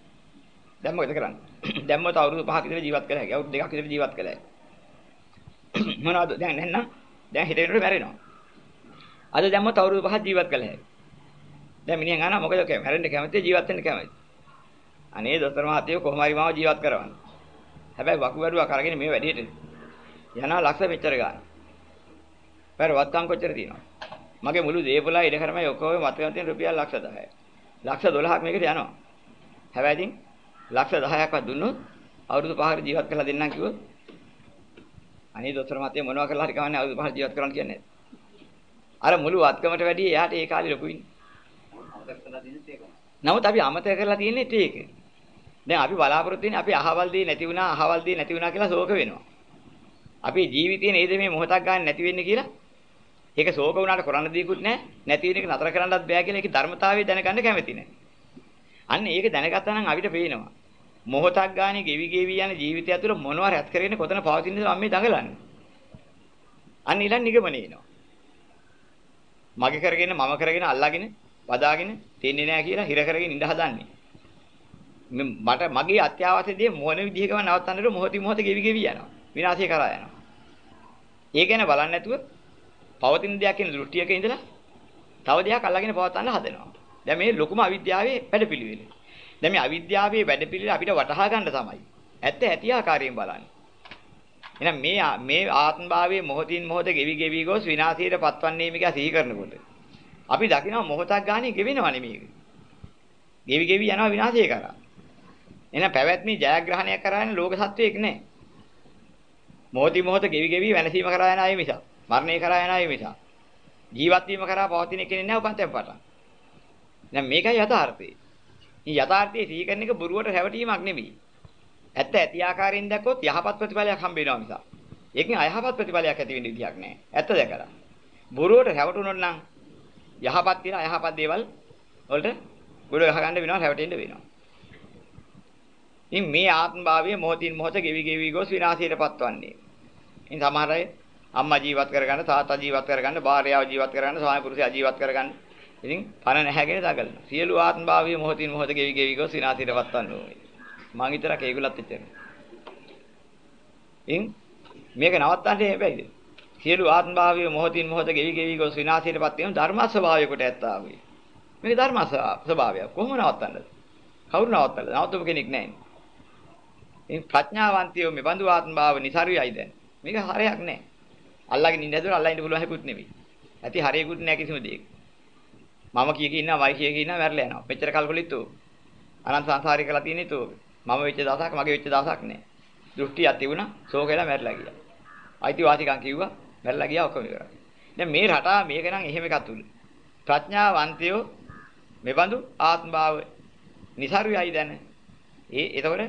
දැන් මොකද කරන්නේ? දැන් මොකද අවුරුදු 5ක විතර ජීවත් කළා හැකි. අවුරුදු 2ක් විතර ජීවත් කළා හැකි. මොනවද? දැන් නැත්නම් දැන් හිත වෙනකොට මැරෙනවා. අද දැන් මොකද අවුරුදු 5ක් ජීවත් කළා හැකි. දැන් මිනිහන් අහනවා මොකද කැම මැරෙන්න කැමති ජීවත් වෙන්න කැමති. අනේ දොස්තර මහත්තයෝ කොහොම හරි මාව ජීවත් කරවන්න. හැබැයි වකු වැඩුවා කරගෙන මේ වැඩේට යනවා ලක්ෂ මෙච්චර ගන්න. පෙර වත්කම් කොච්චර තියෙනවද? මගේ මුළු දේපොළා ඉඩ කරමයි ඔක්කොම මතකම් තියෙන රුපියල් ලක්ෂ 10යි. ලක්ෂ 12ක් මේකට යනවා. හැබැයි ඉතින් ලක්ෂ 10ක්වත් දුන්නොත් අවුරුදු 5කට ජීවත් කරලා දෙන්නම් කිව්වොත් අනේ දොස්තර මහත්තයා මොනවා කරලා හරි කවන්නේ අවුරුදු 5ක් ජීවත් කරන්න කියන්නේ. අර මුළු වත්කමට වැඩිය එයාට ඒ කාලේ ලොකුයිනේ. නමුත් අපි අමතක කරලා තියෙන්නේ ඒක. දැන් අපි බලාපොරොත්තු වෙන්නේ අපි අහවල් දේ නැති වුණා අහවල් දේ නැති වුණා කියලා ශෝක වෙනවා. අපේ ජීවිතේ නේද මේ මොහොතක් ගන්න නැති වෙන්නේ කියලා ඒක ශෝක වුණාට කරන්න දෙයක්වත් නැහැ. නැති වෙන එක නතර කරන්නත් බෑ කියලා ඒකේ ධර්මතාවය දැනගන්න කැමති නැහැ. අන්න ඒක දැනගත්තා නම් අපිට පේනවා. මොහොතක් ගානේ ගෙවි ගෙවි යන ජීවිතය තුළ මොනවා රැත් කරගෙන කොතන පවතිනද මම මේ දඟලන්නේ. අන්න ඊළඟ නිගමනේ එනවා. මගේ කරගෙන මම කරගෙන අල්ලාගෙන වදාගෙන තින්නේ නැහැ කියලා හිර කරගෙන ඉඳ හදන්නේ. මට මගේ අත්‍යවශ්‍ය දේ මොන විදිහකම නවත්තන්නට මොහොති මොහොත ගෙවි ගෙවි යනවා. විනාශය කරා යනවා. ඒ ගැන බලන්නේ නැතුව පවතින දෙයක් කියන දෘෂ්ටියක ඉඳලා තව දෙයක් අල්ලාගෙන පවත්වන්න හදනවා. දැන් මේ ලොකුම අවිද්‍යාවේ වැඩපිළිවෙල. දැන් මේ අවිද්‍යාවේ වැඩපිළිවෙල අපිට වටහා ගන්න තමයි. ඇත්ත ඇති ආකාරයෙන් බලන්නේ. එහෙනම් මේ මේ ආත්මභාවයේ මොහොතින් මොහොත ගෙවි ගෙවි ගොස් විනාශයට පත්වන්නේ මේක සිහි කරනකොට අපි දකිනවා මොහොතක් ගානේ ගෙවෙනව නෙමෙයි. ගෙවි ගෙවි යනවා විනාශය කරා. එහෙනම් පැවැත්මේ ජයග්‍රහණය කරන්නේ ලෝක සත්වයක් නෑ. මොහොති මොහොත ගෙවි ගෙවි වෙනසීම කරා යන අය මිසක්. මරණය කරා යන අය මිසක්. ජීවත් වීම කරා පවතින කෙනෙක් නෑ උපන්තෙන් පටන්. දැන් මේකයි යථාර්ථය. මේ යථාර්ථයේ සිහි කරන එක බොරුවට රැවටීමක් නෙමෙයි. ඇත්ත ඇති ආකාරයෙන් දැක්කොත් යහපත් ප්‍රතිඵලයක් හම්බ වෙනවා මිසක්. ඒකෙන් අයහපත් ප්‍රතිඵලයක් ඇති වෙන්න විදියක් නෑ. ඇත්ත දැකලා. බොරුවට රැවටුනොත් නම් යහපත් කියලා අයහපත් දේවල් වලට ගොඩ ගහ ගන්න වෙනවා රැවටෙන්න වෙනවා. ඉතින් මේ ආත්ම භාවයේ මොහොතින් මොහොත ගෙවි ගෙවි ගොස් විනාශයට පත්වන්නේ. ඉතින් සමහර අය අම්මා ජීවත් කරගන්න, තාත්තා ජීවත් කරගන්න, භාර්යාව ජීවත් කරගන්න, ස්වාමි පුරුෂයා ජීවත් කරගන්න. ඉතින් පණ නැහැගෙන දඟලන. සියලු ආත්ම භාවයේ මොහොතින් මොහොත ගෙවි ගෙවි ගොස් විනාශයට පත්වන්න ඕනේ. මං විතරක් ඒගොල්ලත් එච්චර. ඉතින් මේක නවත්තන්න බැයිද? සියලු ආත්ම භාවයේ මොහොතින් මොහොත ගෙවි ගෙවි ගොස් විනාශයට පත් වෙන ධර්ම ස්වභාවයකට ඇත්තාවේ. මේක ධර්ම ස්වභාවයක්. කොහොම නවත්තන්නද? කවුරු නවත්තන්නද? නවත්තපු කෙනෙක් නැහැ. ඉතින් ප්‍රඥාවන්තයෝ මේ බඳු ආත්ම භාව નિසාරියයි දැන්. මේක හරයක් නෑ. අල්ලගෙන ඉන්න හැදුවල අල්ලා ඉන්න පුළුවන් හැකුත් නෙමෙයි. ඇති හරියකුත් නෑ කිසිම දෙයක. මම කිය කී ඉන්නවා වයි කිය කී ඉන්නවා මැරලා යනවා. මෙච්චර කල්කොලිත් උ. අනන්ත සංසාරේ කරලා තියෙන්නේ තෝ. මම වෙච්ච දවසක් මගේ වෙච්ච දවසක් නෑ. දෘෂ්ටියක් තිබුණා ශෝකේලා මැරලා ගියා. අයිතිවාසිකම් කිව්වා මැරලා ගියා ඔක්කොම ඉවරයි. දැන් මේ රටා මේක නම් එහෙම එකක් තුල. ප්‍රඥාවන්තයෝ මෙබඳු ආත්ම භාව નિසාරියයි දැන ඒ එතකොට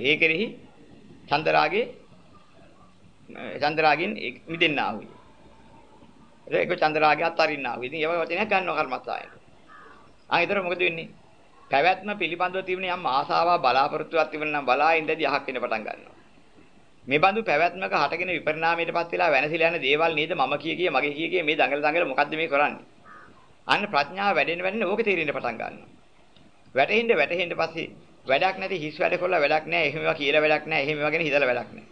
ඒ කෙරෙහි චන්දරාගේ චන්දරාගෙන් මිදෙන්න ආවි. ඒක චන්දරාගේ අත්හරින්න ආවි. ඉතින් ඒව වචනයක් ගන්නවා කර්මස්ථායන. ආ ඊතර මොකද වෙන්නේ? පැවැත්ම පිළිබඳව තිබෙන යම් ආසාවක් බලාපොරොත්තුවක් තිබෙන නම් බලා ඉඳදී අහක් වෙන පටන් ගන්නවා. මේ බඳු පැවැත්මක හටගෙන විපරිණාමයටපත් වෙලා වෙනසිලා යන දේවල් නේද මම කිය කිය මගේ කිය කිය මේ දඟල දඟල මොකද්ද මේ කරන්නේ? අන්න ප්‍රඥාව වැඩෙන්න වැඩෙන්න ඕක තේරෙන්න පටන් ගන්නවා. වැටෙන්න වැටෙන්න පස්සේ වැඩක් නැති හිස් වැඩ කරලා වැඩක් නැහැ. එහෙම ඒවා කියලා වැඩක් නැහැ. එහෙම ඒවා ගැන හිතලා වැඩක් නැහැ.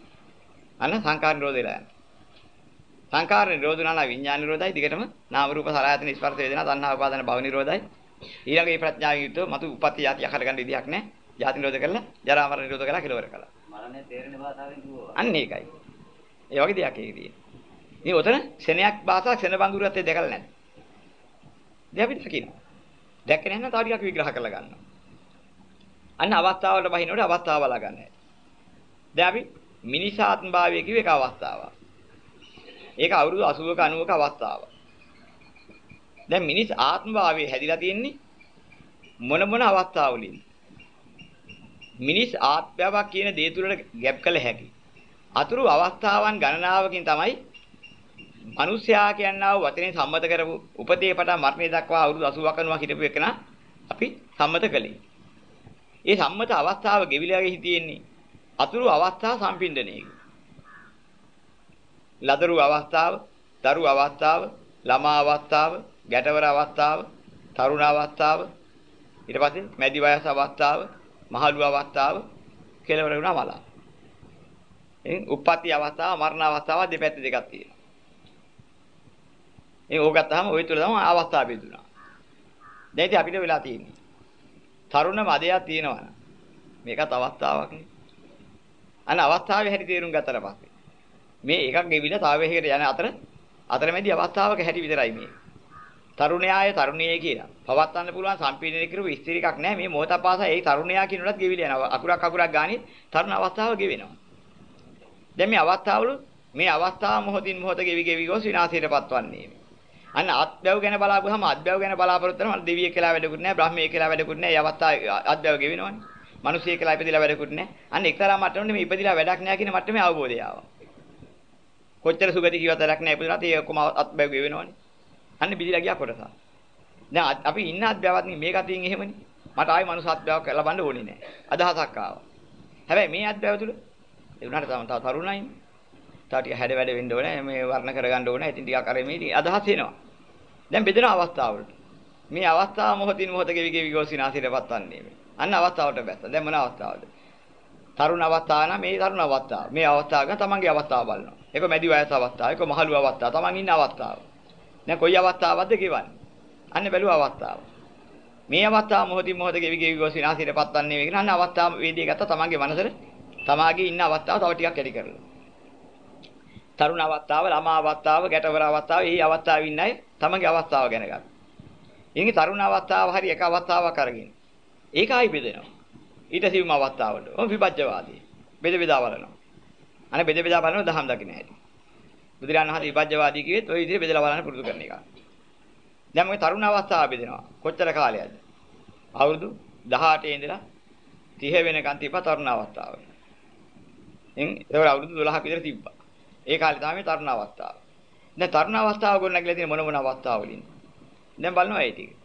අන්න සංකාර නිරෝධයලා යනවා. සංකාර නිරෝධ නාන විඥාන නිරෝධයි දිගටම නාම රූප සලආයතන ස්පර්ශ වේදනා තණ්හා උපාදාන භව නිරෝධයි. ඊළඟ මේ ප්‍රඥාවෙන් යුතුව මතු උපත්ති යටි යකට ගන්න විදියක් නැහැ. ජාති නිරෝධ කරලා ජරා මරණ නිරෝධ කරලා කෙලවර කළා. මරණය තේරෙන භාෂාවෙන් කිව්වා. අන්න ඒකයි. ඒ වගේ දෙයක් ඒකේ තියෙන්නේ. මේ උතන ක්ෂණයක් භාෂාවක් ක්ෂණ බංගුරුවත් දැකලා නැහැ. දැන් අපිට කියනවා. දැක්කේ නැත්නම් තව ටිකක් විග්‍රහ කරලා ගන්නවා. අන්න අවස්ථාවලට බහිනකොට අවස්ථාව බලා ගන්න හැටි. දැන් අපි මිනිසාත්ම භාවය කිව්ව එක අවස්ථාවක්. ඒක අවුරුදු 80ක 90ක අවස්ථාවක්. දැන් මිනිස් ආත්ම භාවය හැදිලා තියෙන්නේ මොන මොන අවස්ථාවලින්? මිනිස් ආත්මයක් කියන දේ තුලට ගැප් කළ හැකි. අතුරු අවස්ථාවන් ගණනාවකින් තමයි මිනිස්යා කියනා වූ වචනේ සම්මත කරපු උපතේ පටන් මරණය දක්වා අවුරුදු 80ක 90ක හිටපු එකන අපි සම්මත කළේ. ඒ සම්මත අවස්ථාව ගෙවිලාගේ හිටියෙන්නේ අතුරු අවස්ථා සම්පින්දණයක. ලදරු අවස්ථාව, දරු අවස්ථාව, ළමා අවස්ථාව, ගැටවර අවස්ථාව, තරුණ අවස්ථාව, ඊට පස්සේ මැදි වයස අවස්ථාව, මහලු අවස්ථාව, කෙලවර වුණා මලා. එයින් උප්පත්ති අවස්ථාව, මරණ අවස්ථාව දෙපැත්ත දෙකක් තියෙනවා. ඒ ඕක ගත්තාම ওই තුල තමයි අවස්ථා බෙදුණා. දැන් ඉතින් අපිට වෙලා තියෙන්නේ. තරුණ මදයක් තියෙනවා. මේකත් අවස්ථාවක් නේ. අන්න අවස්ථාවේ හැටි තේරුම් ගත්තට පස්සේ මේ එකක් ගෙවිලා තව එකකට යන අතර අතරමැදි අවස්ථාවක හැටි විතරයි මේ. තරුණයාය තරුණියේ කියලා. පවත්වන්න පුළුවන් සම්පීඩනය කරපු ස්ත්‍රී එකක් නැහැ. මේ මොහොත පාසා ඒ තරුණයා කියනකොටත් ගෙවිලා යනවා. අකුරක් අකුරක් ගානේ තරුණ අවස්ථාව ගෙවෙනවා. දැන් මේ අවස්ථාවල මේ අවස්ථාව මොහොතින් මොහොත ගෙවි ගෙවි ගොස් විනාශයටපත් වන්නේ. අන්න අත්බැව් ගැන බලාපුවහම අත්බැව් ගැන බලාපොරොත්තු වෙනවා දෙවියෙක් කියලා වැඩකුත් නැහැ බ්‍රහ්මයෙක් කියලා වැඩකුත් නැහැ. ඒ අවස්ථාවේ අත්බැව් ගෙවෙනවනේ. මිනිසියෙක් කියලා ඉපදිලා වැඩකුත් නැහැ. අන්න එක්තරා මට්ටමනේ මේ ඉපදිලා වැඩක් නැහැ කියන මට්ටමේ අවබෝධය ආවා. කොච්චර සුගති කිව්වත් වැඩක් නැහැ ඉපදුනත් ඒ ඔක්කොම අත්බැව් ගෙවෙනවනේ. අන්න බිදිලා ගියා කොටස. දැන් අපි ඉන්න අත්බැවත් මේක අතින් එහෙමනේ. මට ආයි මනුස්ස අත්බැවක් ලබන්න ඕනේ නැහැ. අදහසක් ආවා. හැබැයි මේ අත්බැව තුල ඒ උනාට තව තව තරුණයිනේ. තව ටික හැඩ වැඩ වෙන්න ඕනේ. මේ වර්ණ කරගන්න ඕනේ. ඉතින් ටිකක් අර මේ අදහස් එනවා. දැන් බෙදෙන අවස්ථාවලට. මේ අවස්ථාව මොහොතින් මොහොත ගෙවි ගෙවි ගොස් විනාශයටපත් වන්නේ මේ. අන්න අවස්ථාවට බැස්ස. දැන් මොන අවස්ථාවද? තරුණ අවස්ථාව නම් මේ තරුණ අවස්ථාව. මේ අවස්ථාව ගන්න තමන්ගේ අවස්ථාව බලනවා. ඒක මැදි වයස අවස්ථාව, ඒක මහලු අවස්ථාව, තමන් ඉන්න අවස්ථාව. දැන් කොයි අවස්ථාවක්ද කියවන්නේ? අන්න බැලුව අවස්ථාව. මේ අවස්ථාව මොහොතින් මොහොත ගෙවි ගෙවි ගොස් විනාශයටපත් වන්නේ මේ කියන අන්න අවස්ථාව වේදිය ගත්ත තමන්ගේ මනසට තමාගේ ඉන්න අවස්ථාව තව ටිකක් වැඩි කරලා. තරුණ අවස්ථාව, ළමා අවස්ථාව, ගැටවර අවස්ථාව, මේ අවස්ථාවේ ඉන්න අය තමන්ගේ අවස්ථාව ගැන ගන්න. ඉතින් තරුණ අවස්ථාව හරි එක අවස්ථාවක් අරගෙන ඒක ආයි බෙදෙනවා. ඊට සිවුම අවස්ථාවට. ඔය විභජ්‍යවාදී. බෙද බෙදා බලනවා. අනේ බෙද බෙදා බලනවා දහම් දකින්න හැටි. බුදුරජාණන් වහන්සේ විභජ්‍යවාදී කිව්වෙත් ওই විදිහට බෙදලා බලන්න පුරුදු කරන එක. දැන් මේ තරුණ අවස්ථාව බෙදෙනවා. කොච්චර කාලයක්ද? අවුරුදු 18 ඉඳලා 30 වෙනකන් තිබ්බා තරුණ අවස්ථාව. එන් ඒක අවුරුදු 12ක විතර තිබ්බා. ඒ කාලේ තමයි තරුණ අවස්ථාව. දැන් තරුණ අවස්ථාව ගොඩනැගිලා තියෙන මොන මොන අවස්ථාවලින්ද? දැන් බලනවා ඒ ටික.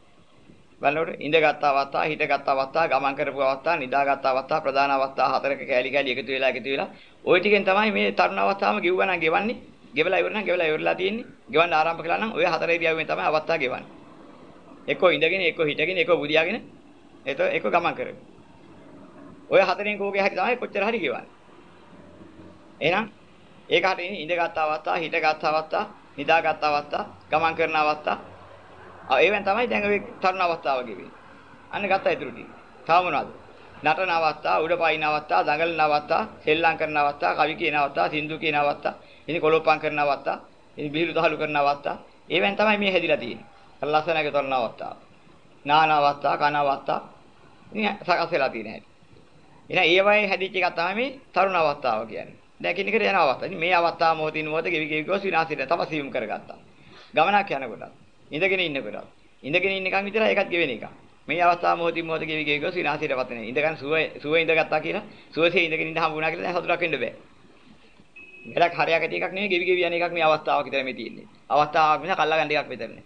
බලනකොට ඉඳගත් අවස්ථා, හිටගත් අවස්ථා, ගමන් කරපු අවස්ථා, නිදාගත් අවස්ථා, ප්‍රධාන අවස්ථා හතරක කෑලි කෑලි එකතු වෙලා එකතු වෙලා ওই ටිකෙන් තමයි මේ තරුණ අවස්ථාවම ගෙවුවා නම් ගෙවන්නේ. ගෙවලා ඉවර නම් ගෙවලා ඉවරලා තියෙන්නේ. ගෙවන්න ආරම්භ කළා නම් ওই හතර ඉරියව්වෙන් තමයි අවස්ථා ගෙවන්නේ. එක්කෝ ඉඳගෙන, එක්කෝ හිටගෙන, එක්කෝ බුදියාගෙන, එතකොට එක්කෝ ගමන් කරගෙන. ඔය හතරෙන් කෝකේ හරි තමයි කොච්චර හරි ගෙවන්නේ. එහෙනම් ඒක හරිනේ ඉඳගත් අවස්ථා, හිටගත් අවස්ථා, නිදාගත් අවස්ථා, ගමන් කරන අවස්ථා ආ ඒවෙන් තමයි දැන් ඔය තරුණ අවස්ථාව ගෙවෙන්නේ. අන්න ගත්තා ඊටු ටික. තව මොනවද? නටන අවස්ථා, උඩ පයින් අවස්ථා, දඟලන අවස්ථා, සෙල්ලම් කරන අවස්ථා, කවි කියන අවස්ථා, සින්දු කියන අවස්ථා, ඉතින් කොලොප්පම් කරන අවස්ථා, ඉතින් බිහිරු දහලු කරන අවස්ථා. ඒවෙන් තමයි මේ හැදිලා තියෙන්නේ. ලස්සනගේ තරුණ අවස්ථාව. නාන අවස්ථා, කන අවස්ථා. ඉතින් සකස් වෙලා තියෙන හැටි. එහෙනම් ඒ වගේ හැදිච්ච එක තමයි මේ තරුණ අවස්ථාව කියන්නේ. දැන් කිනකට යන අවස්ථාව. ඉතින් මේ අවස්ථාව මොහොතින් මොහොත ගෙවි ගෙවි ගොස් විනාශයට තව සියුම් කරගත්තා. ගමනක් යනකොට ඉඳගෙන ඉන්නකොට. ඉඳගෙන ඉන්න එකන් විතරයි ඒකත් ගෙවෙන එක. මේ අවස්ථාව මොහොතින් මොහොත ගෙවි ගෙවි ගොස් විනාශයට පත් වෙනවා. ඉඳගෙන සුව සුව ඉඳගත්තා කියලා සුවසේ ඉඳගෙන ඉඳ හම්බ වුණා කියලා දැන් සතුටක් වෙන්න බෑ. මෙලක් හරියකට එකක් නෙවෙයි ගෙවි ගෙවි යන එකක් මේ අවස්ථාවක් විතරයි මේ තියෙන්නේ. අවස්ථාවක් මිස කල්ලා ගන්න එකක් විතර නේ.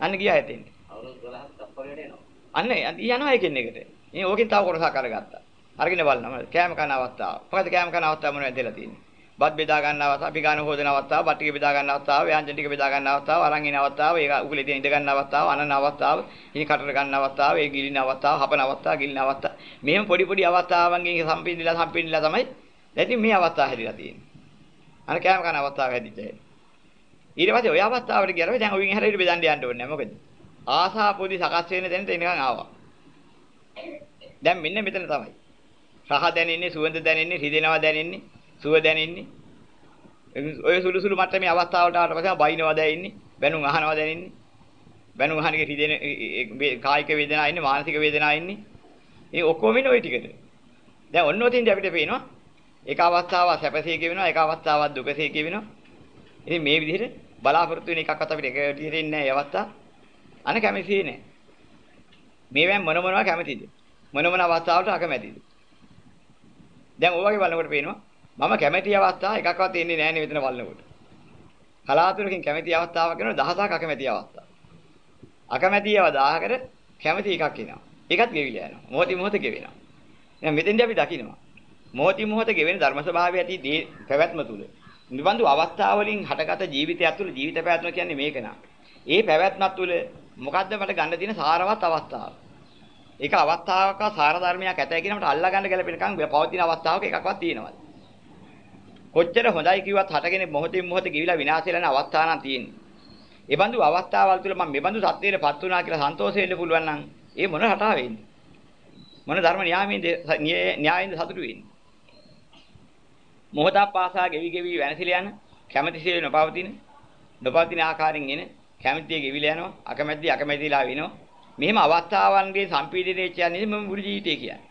අන්න ගියා හිටින්නේ. අවුරුදු 12ක් තප්පරයට එනවා. අන්න යනවා එකින් එකට. ඉතින් ඕකෙන් තව කොටසක් අරගත්තා. අරගෙන බලනවා. කෑම කන අවස්ථාව. මොකද කෑම කන අවස්ථාව මොනවද දෙලා තියෙන්නේ? බත් බෙදා ගන්න අවස්ථාව, අපි ගන්න හොදන අවස්ථාව, බත් ටික බෙදා ගන්න අවස්ථාව, ව්‍යංජන ටික බෙදා ගන්න අවස්ථාව, අරන් ඉන අවස්ථාව, ඒක උගලේ තියෙන ඉඳ ගන්න අවස්ථාව, අනන අවස්ථාව, ඉනි කටට ගන්න අවස්ථාව, ඒ ගිලින අවස්ථාව, හපන අවස්ථාව, ගිලින අවස්ථාව. මෙහෙම පොඩි පොඩි අවස්ථාවන්ගෙන් සම්පින්දිලා සම්පින්දිලා තමයි දැන් මේ අවස්ථාව හැදිලා තියෙන්නේ. අර කෑම කන අවස්ථාව හැදිච්ච හැටි. ඊට පස්සේ ඔය අවස්ථාවට ගියරම දැන් ඔයින් හැරෙන්න බෙදන්න යන්න ඕනේ නැහැ. මොකද? ආසා පොඩි සකස් වෙන තැනට එනකන් ආවා. දැන් මෙන්න මෙතන තමයි. රහ දැනෙන්නේ, සුවඳ දැනෙන්නේ, රිදෙනවා දැනෙන්නේ, සුව දැනෙන්නේ. ඔය සුළු සුළු මට්ටමේ අවස්ථාවට ආවට පස්සේ බයින්නවා දැනෙන්නේ, බැනුම් අහනවා දැනෙන්නේ. බැනුම් අහන එක රිදෙන කායික වේදනාවක් ඉන්නේ, මානසික වේදනාවක් ඉන්නේ. ඒ ඔක්කොම ඉන්නේ ওই ටිකද. දැන් ඔන්න ඔතින්ද අපිට පේනවා එක අවස්ථාවක් සැපසේ කියවෙනවා, එක අවස්ථාවක් දුකසේ කියවෙනවා. ඉතින් මේ විදිහට බලාපොරොත්තු වෙන එකක්වත් අපිට එක විදිහට ඉන්නේ නැහැ අවස්ථා. අන කැමති නෑ. මේවෙන් මොන මොනවා කැමතිද? මොන මොන අවස්ථාවලට අකමැතිද? දැන් ඔය වගේ බලනකොට පේනවා මම කැමැති අවස්ථා එකක්වත් එන්නේ නැහැ නේ මෙතන බලනකොට. කලාතුරකින් කැමැති අවස්ථාවක් වෙනවා දහසක් අකමැති අවස්ථා. අකමැති ඒවා 1000කට කැමැති එකක් එනවා. ඒකත් ගෙවිලා යනවා. මොහොතේ මොහොත ගෙවෙනවා. දැන් මෙතෙන්දී අපි දකිනවා. මොහොතේ මොහොත ගෙවෙන ධර්ම ස්වභාවය ඇති පැවැත්ම තුල. නිබඳු අවස්ථාවලින් හටගත ජීවිතය තුළ ජීවිත පැවැත්ම කියන්නේ මේක නා. ඒ පැවැත්මත් තුළ මොකද්ද මට ගන්න තියෙන සාරවත් අවස්ථාව. ඒක අවස්ථාවක සාර ධර්මයක් ඇතයි කියන මට අල්ලා ගන්න ගැලපෙනකන් පවතින අවස්ථාවක එකක්වත් තියෙනවද? කොච්චර හොඳයි කිව්වත් හටගෙන මොහොතින් මොහොත ගිවිලා විනාශ වෙන අවස්ථා නම් තියෙන්නේ. ඒ බඳු අවස්ථාවල් තුළ මම මේ බඳු සත්‍යයටපත් වුණා කියලා සන්තෝෂ වෙන්න පුළුවන් නම් ඒ මොන රටාවෙන්නේ? මොන ධර්ම න්‍යායෙන්ද න්‍යායෙන්ද සතුටු වෙන්නේ? මොහොතක් පාසා ගෙවි ගෙවි වෙනසිලා යන කැමැතිසේ නොපවතින නොපවතින ආකාරයෙන් එන කැමැතිය ගෙවිලා යනවා අකමැති අකමැතිලා වෙනවා මෙහෙම අවස්ථාවන්ගේ සම්පීඩනයේ කියන්නේ මම මුළු ජීවිතේ කියන්නේ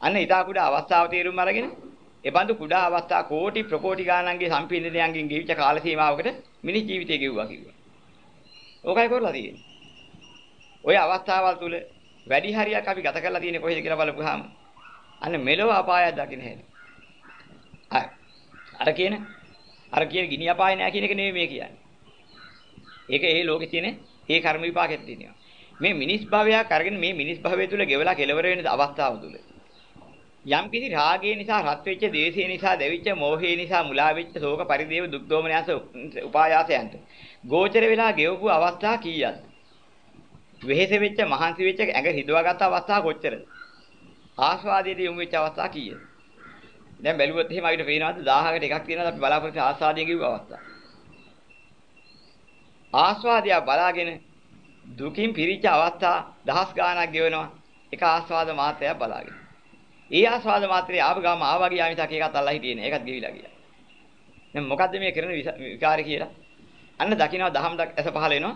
අන්න ඊටා කුඩා අවස්ථාව තේරුම් අරගෙන එබඳු කුඩා අවස්ථා කෝටි ප්‍රකෝටි ගාණන්ගේ සම්පීඩනයන්ගෙන් ගෙවිච්ච කාල සීමාවකට මිනිස් ජීවිතය ගෙවුවා කිව්වා ඕකයි කරලා තියෙන්නේ ওই අවස්ථාවල් තුල වැඩි හරියක් අපි ගත කරලා තියෙන්නේ කොහෙද කියලා බලපුවාම අන්න මෙලොව අපායක් දකින්න හැටි අර කියන අර කියන ගිනි අපාය නෑ කියන එක නෙමෙයි මේ කියන්නේ. ඒක ඒ ලෝකේ තියෙන ඒ කර්ම විපාකෙත් තියෙනවා. මේ මිනිස් භවයක් අරගෙන මේ මිනිස් භවය තුල ගෙවලා කෙලවර වෙන අවස්ථාව තුල යම් කිසි රාගය නිසා රත් වෙච්ච, දේශය නිසා දැවිච්ච, මෝහය නිසා මුලා වෙච්ච, ශෝක පරිදේව දුක් දෝමනයස උපායාසයන්ට ගෝචර වෙලා ගෙවපු අවස්ථා කීයක්ද? වෙහෙස වෙච්ච, මහන්සි වෙච්ච, ඇඟ හිදවාගත්ත අවස්ථා කොච්චරද? ආස්වාදයේ යොමු වෙච්ච අවස්ථා කීයද? දැන් බැලුවොත් එහෙම අපිට පේනවාද 1000කට එකක් තියෙනවා අපි බලාපොරොත්තු ආස්වාදයේ කිව්ව අවස්ථා. ආස්වාදය බලාගෙන දුකින් පිරිච්ච අවස්ථා දහස් ගාණක් ගෙවනවා එක ආස්වාද මාත්‍රයක් බලාගෙන. ඒ ආස්වාද මාත්‍රේ ආව ගාම ආවා ගියා මිසක් ඒකත් අල්ලා හිටියේ නෑ. ඒකත් ගෙවිලා ගියා. දැන් මොකද්ද මේ කරන විකාරය කියලා? අන්න දකින්නවා දහම් ඇස පහල වෙනවා.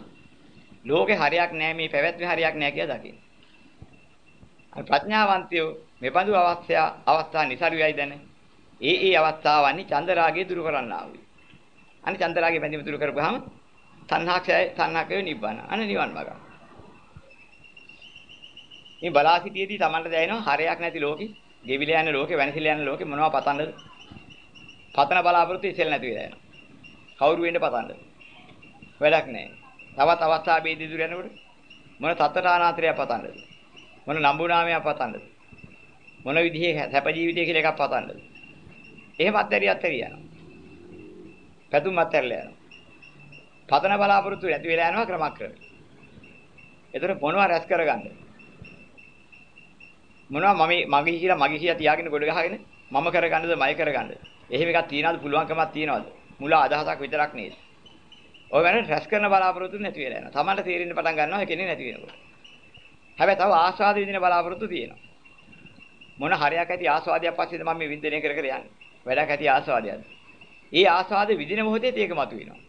ලෝකේ හරියක් නෑ මේ පැවැත්මේ හරියක් නෑ කියලා දකින්න. අර ප්‍රඥාවන්තයෝ මෙබඳු අවස්ථා අවස්ථා નિසරුයයි දැන. ඒ ඒ අවස්ථාවන්නේ චන්දරාගය දුරු කරන්නා වූ. අනේ චන්දරාගය බැඳීම දුරු කරපුවාම තණ්හාක්ෂය තණ්හාකේ නිබ්බාන. අනේ නිවන් මාර්ගය. මේ බලා සිටියේදී Tamanට දැනෙනවා හරයක් නැති ලෝකෙ, ගෙවිලා යන ලෝකෙ, වෙනසිලා යන ලෝකෙ මොනවද පතන්නද? පතන බලාපොරොත්තු ඉසෙල් නැති වෙලා යනවා. කවුරු වෙන්න පතන්නද? වැඩක් නැහැ. තවත් අවස්ථා බේදී දුර යනකොට මොන තත්තරානාතරය පතන්නද? මොන නම්බුනාමයක් පතන්නද? මොන විදිහේ සැප ජීවිතය කියලා එකක් පතන්නද? එහෙම අත්හැරිය අත්හැරිය යනවා. පැතුම් අත්හැරලා යනවා. පතන බලාපොරොත්තු නැති වෙලා යනවා ක්‍රමක්‍රමයෙන්. ඒතර මොනවා රැස් කරගන්නද? මොනවා මම මගේ කියලා මගේ කියලා තියාගෙන ගොඩ ගහගෙන මම කරගන්නද මයි කරගන්නද? එහෙම එකක් තියනවාද පුළුවන්කමක් තියනවාද? මුල අදහසක් විතරක් නේද? ඔය වෙන රැස් කරන බලාපොරොත්තු නැති වෙලා යනවා. Tamanට තේරෙන්න පටන් ගන්නවා ඒ කෙනේ නැති වෙනකොට. හැබැයි තව ආස්වාද විඳින බලාපොරොත්තු තියෙනවා. මොන හරයක් ඇති ආස්වාදයක් පස්සේද මම මේ විඳිනේ කර කර යන්නේ. වැඩක් ඇති ආස්වාදයක්ද? ඒ ආස්වාද විඳින මොහොතේත් ඒක මතුවෙනවා.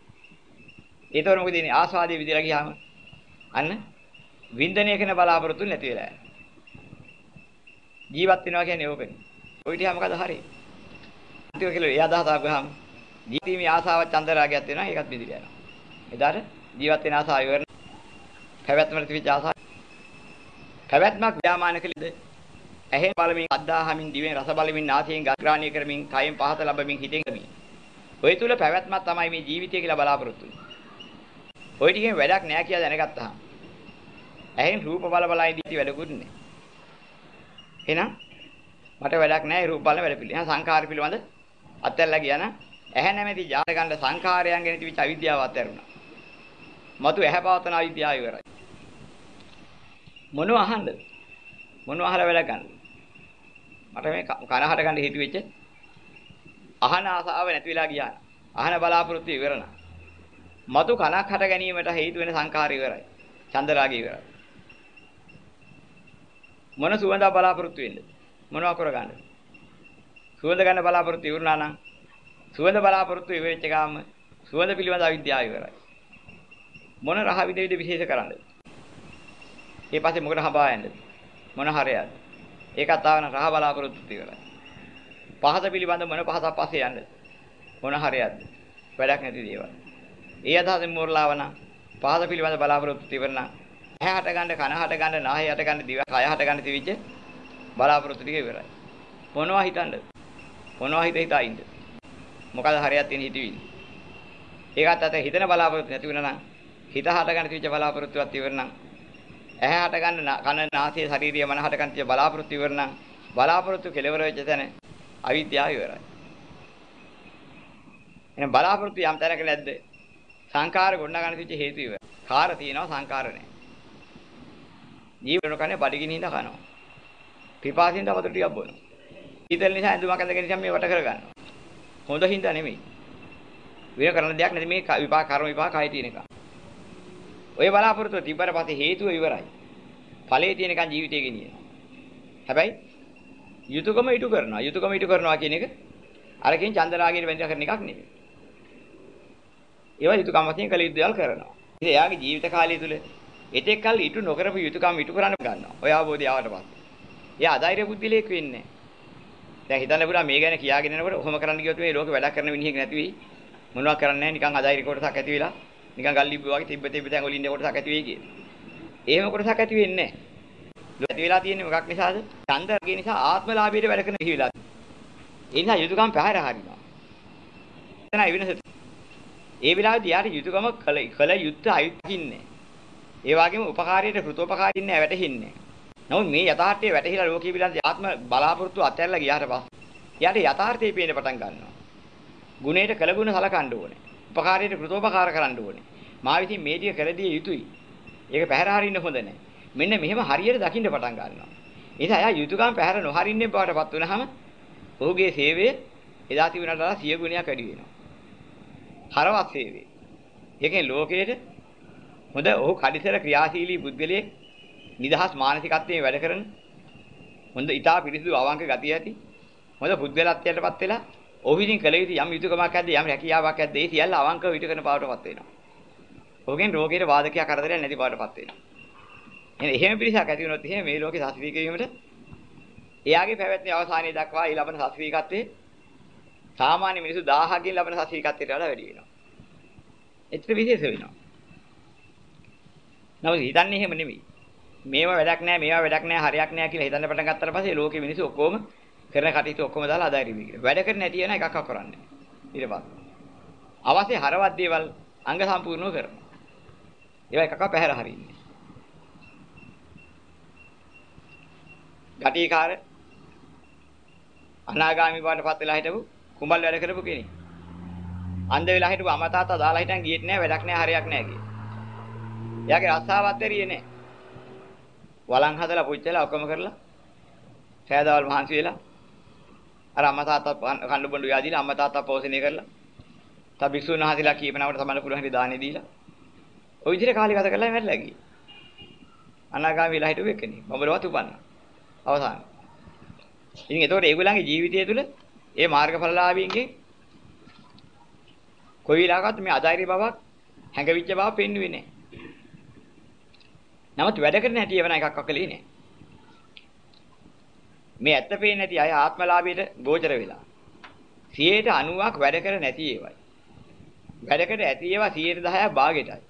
ඒතකොට මොකද ඉන්නේ ආස්වාදයේ විදිලා ගියාම අන්න වින්දනය කරන බලාපොරොත්තු නැති වෙලා යනවා. ජීවත් වෙනවා කියන්නේ ඕකනේ. ඔය ටික මොකද හරි? අන්තිම කියලා ඒ අදහස ආවම ජීවිතීමේ ආසාවක් චන්දරාගයක් වෙනවා ඒකත් බෙදිලා යනවා. එදාට ජීවත් වෙන ආසාව ඉවරන පැවැත්මට තිබිච්ච ආසාව පැවැත්මක් ව්‍යාමාන කළේද ඇහෙන් බලමින් අද්දාහමින් දිවෙන් රස බලමින් නාසයෙන් ග්‍රහණය කරමින් කයෙන් පහත ලැබමින් හිතෙන් කරමින් ඔය තුල පැවැත්මක් තමයි මේ ජීවිතය කියලා බලාපොරොත්තු වෙන්නේ. ඔය ටිකෙන් වැඩක් නෑ කියලා දැනගත්තාම ඇහෙන් රූප බල බල ඉඳී වැඩකුත් නෑ. එහෙනම් මට වැඩක් නෑ රූප බලන වැඩ පිළිවෙල. එහෙනම් සංඛාර පිළිබඳ අත්හැරලා ගියා නම් ඇහැ නැමැති ජාත ගන්න සංඛාරයන් ගැන තිබිච්ච අවිද්‍යාව අත්හැරුණා. මතු ඇහැ පවතන අවිද්‍යාව ඉවරයි. මොනව අහන්නද? මොනව අහලා වැඩ ගන්නද? මට මේ කනහට ගන්න හේතු වෙච්ච අහන ආසාව නැති වෙලා ගියා. අහන බලාපොරොත්තු ඉවරනා. මතු කනක් හට ගැනීමට හේතු වෙන සංඛාර ඉවරයි. චන්දරාගය ඉවරයි. මොන සුවඳ බලාපොරොත්තු වෙන්නද? මොනවා කරගන්නද? සුවඳ ගන්න බලාපොරොත්තු ඉවරනා නම් සුවඳ බලාපොරොත්තු ඉවරෙච්ච ගාම සුවඳ පිළිබඳ අවිද්‍යාව ඉවරයි. මොන රහ විද විද විශේෂ කරන්නද? ඊපස්සේ මොකට හඹා යන්නද? මොන හරයද? ඒකත් ආවන රහ බලාපොරොත්තු ඉවරයි. පහස පිළිබඳ මොන පහසක් පස්සේ යන්නද? මොන හරයක්ද? වැඩක් නැති දේවල්. ඒ අදහසෙන් මෝරලාවන පහස පිළිබඳ බලාපොරොත්තු ඉවරන ඇහැ හට ගන්න කන හට ගන්න නාහය හට ගන්න දිව කය හට ගන්න තිවිච්ච බලාපොරොත්තු ටික ඉවරයි. මොනවා හිතන්නද? මොනවා හිත හිතා ඉන්නද? මොකද හරයක් තියෙන හිතවිලි. ඒකත් අත හිතන බලාපොරොත්තු නැති වෙනා නම් හිත හට ගන්න තිවිච්ච බලාපොරොත්තුවත් ඉවර නම් ඇහැ හට ගන්න කන නාසය ශාරීරිය මන හට ගන්න තිවිච්ච බලාපොරොත්තු ඉවර නම් බලාපොරොත්තු කෙලවර වෙච්ච තැන අවිද්‍යාව ඉවරයි. එහෙනම් බලාපොරොත්තු යම් තැනක නැද්ද? සංකාර ගොඩනගන්න තිබිච්ච හේතු ඉවර. කාර තියෙනවා සංකාර නැහැ. ජීවන කන්නේ බඩගිනි හින්දා කනවා. පිපාසින් වතුර ටිකක් බොනවා. ඊතල නිසා ඇඳුමක් ඇඳගෙන ඉතින් මේ වට කරගන්නවා. හොඳ හින්දා නෙමෙයි. වෙන කරන්න දෙයක් නැති මේ විපාක කර්ම විපාක කයි තියෙන එක. ඔය බලාපොරොත්තු තිබ්බට පස්සේ හේතුව ඉවරයි. ඵලයේ තියෙනකන් ජීවිතය ගෙනියන. හැබැයි යුතුයකම ඉටු කරනවා. යුතුයකම ඉටු කරනවා කියන එක අරකින් චන්දරාගයේ වෙන්ද කරන එකක් නෙමෙයි. ඒවා යුතුයකම් වශයෙන් කළ යුතු දේවල් කරනවා. ඉතින් එයාගේ ජීවිත කාලය තුල එතෙක් කල් ඉටු නොකරපු යුතුයකම් ඉටු කරන්න ගන්නවා. ඔය අවබෝධය ආවට පස්සේ. එයා අධෛර්ය බුද්ධිලේක් වෙන්නේ දැන් හිතන්න පුළුවන් මේ ගැන කියාගෙන යනකොට ඔහොම කරන්න ගියොත් මේ ලෝකේ වැඩක් කරන මිනිහෙක් නැති වෙයි. මොනවා කරන්නේ නැහැ නිකන් අධෛර්ය කොටසක් ඇති වෙලා නිකන් ගල්ලිබ්බ වගේ තිබ්බ තිබ්බ තැන් වල ඉන්න කොටසක් ඇති වෙයි කියේ. එහෙම කොටසක් ඇති වෙන්නේ නැහැ. ඇති වෙලා තියෙන්නේ මොකක් නිසාද? ඡන්දරගේ නිසා ආත්මලාභයට වැඩ කරන හිවිලා. ඒ නිසා යුතුයකම් පැහැර හරිනවා. එතනයි වෙනස. ඒ වෙලාවේදී යාට යුතුයකම කළ කළ යුත්තේ අයුක්ින්නේ. ඒ වගේම උපකාරයට කෘතෝපකාරීන්නේ නැහැ වැටහින්නේ. නමුත් මේ යථාර්ථයේ වැටහිලා ලෝකීය පිළිබඳ ආත්ම බලාපොරොත්තු අත්හැරලා ගියාට පස්සේ යාට යථාර්ථයේ පේන්න පටන් ගන්නවා. ගුණයට කළ ගුණ සලකන්න ඕනේ. උපකාරයට කෘතෝපකාර කරන්න ඕනේ. මා විසින් මේ ටික කළ දිය යුතුයි. ඒක පැහැර හරින්න හොඳ නැහැ. මෙන්න මෙහෙම හරියට දකින්න පටන් ගන්නවා. ඒ නිසා එයා යුතුයකම් පැහැර නොහරින්නේ බවටපත් වුනහම ඔහුගේ සේවය එදා තිබුණට වඩා 100 ගුණයක් වැඩි වෙනවා. හරවත් සේවය. ඒකෙන් ලෝකයේට හොඳ ඔහු කඩිසර ක්‍රියාශීලී පුද්ගලයෙක් නිදහස් මානසිකත්වයෙන් වැඩ කරන හොඳ ඊටා පිරිසිදු අවංක ගතිය ඇති හොඳ පුද්ගලත්වයටපත් වෙලා ඔහු විසින් කළ යුතු යම් යුතුයකමක් ඇද්ද යම් රැකියාවක් ඇද්ද ඒ සියල්ල අවංකව ඉටු කරන පාවටපත් වෙනවා. ඔහුගෙන් රෝගීට වාදකයක් කරදරයක් නැති පාවටපත් වෙනවා. එහෙනම් එහෙම පිරිසක් ඇති වුණොත් එහෙම මේ ලෝකේ සාස්ත්‍රීක වීමට එයාගේ පැවැත්ම අවසානයේ දක්වා ඊ ලබන සාස්ත්‍රීකත්වයේ සාමාන්‍ය මිනිස්සු 1000කින් ලබන සාස්ත්‍රීකත්වයට වඩා වැඩි වෙනවා. එච්චර විශේෂ වෙනවා. නමුත් හිතන්නේ එහෙම නෙමෙයි. මේවා වැඩක් නැහැ, මේවා වැඩක් නැහැ, හරියක් නැහැ කියලා හිතන්න පටන් ගත්තාට පස්සේ ලෝකෙ මිනිස්සු ඔක්කොම කරන කටයුතු ඔක්කොම දාලා අදාරිවි කියලා. වැඩ කරන්නේ නැති වෙන එකක් කරන්නේ. ඊට පස්සේ අවශ්‍ය හරවත් දේවල් අංග සම්පූර්ණව කරනවා. ඒවා එකක පැහැර හරින්නේ. ගටිකාර අනාගාමි බවටපත් වෙලා හිටපු කුඹල් වැඩ කරපු කෙනෙක්. අන්ධ වෙලා හිටපු අමතාතා දාලා හිටන් ගියෙත් නෑ වැඩක් නෑ හරියක් නෑ කිය. එයාගේ රස්සාවත් ඇරියේ නෑ. වළං හදලා පුච්චලා ඔක්කොම කරලා සෑදවල් මහන්සි වෙලා අර අම්මා තාත්තා කන්න බොඬු යාදීලා අම්මා තාත්තා පෝෂණය කරලා තව භික්ෂුන් වහන්සේලා කීපනකට තමයි පුළුවන් හැටි දාන්නේ දීලා ඔය විදිහට කාලය ගත කරලා මැරලා ගියේ. අනාගාමී වෙලා හිටපු එකනේ. බඹලවත් උපන්නා. අවසාන. ඉතින් එතකොට ඒගොල්ලන්ගේ ජීවිතය තුළ ඒ මාර්ගඵලලාභීන්ගේ කොයි වෙලාවකත් මේ අධෛර්ය බවක් හැඟවිච්ච බව පෙන්වුවේ නැහැ. නමුත් වැඩ කරන හැටි එවන එකක් අකලේ නැහැ. මේ ඇත්ත පේන්නේ නැති අය ආත්මලාභයට ගෝචර වෙලා. 90ක් වැඩ කර නැති ඒවයි. වැඩ කර ඇති ඒවා 10ක් භාගයටයි.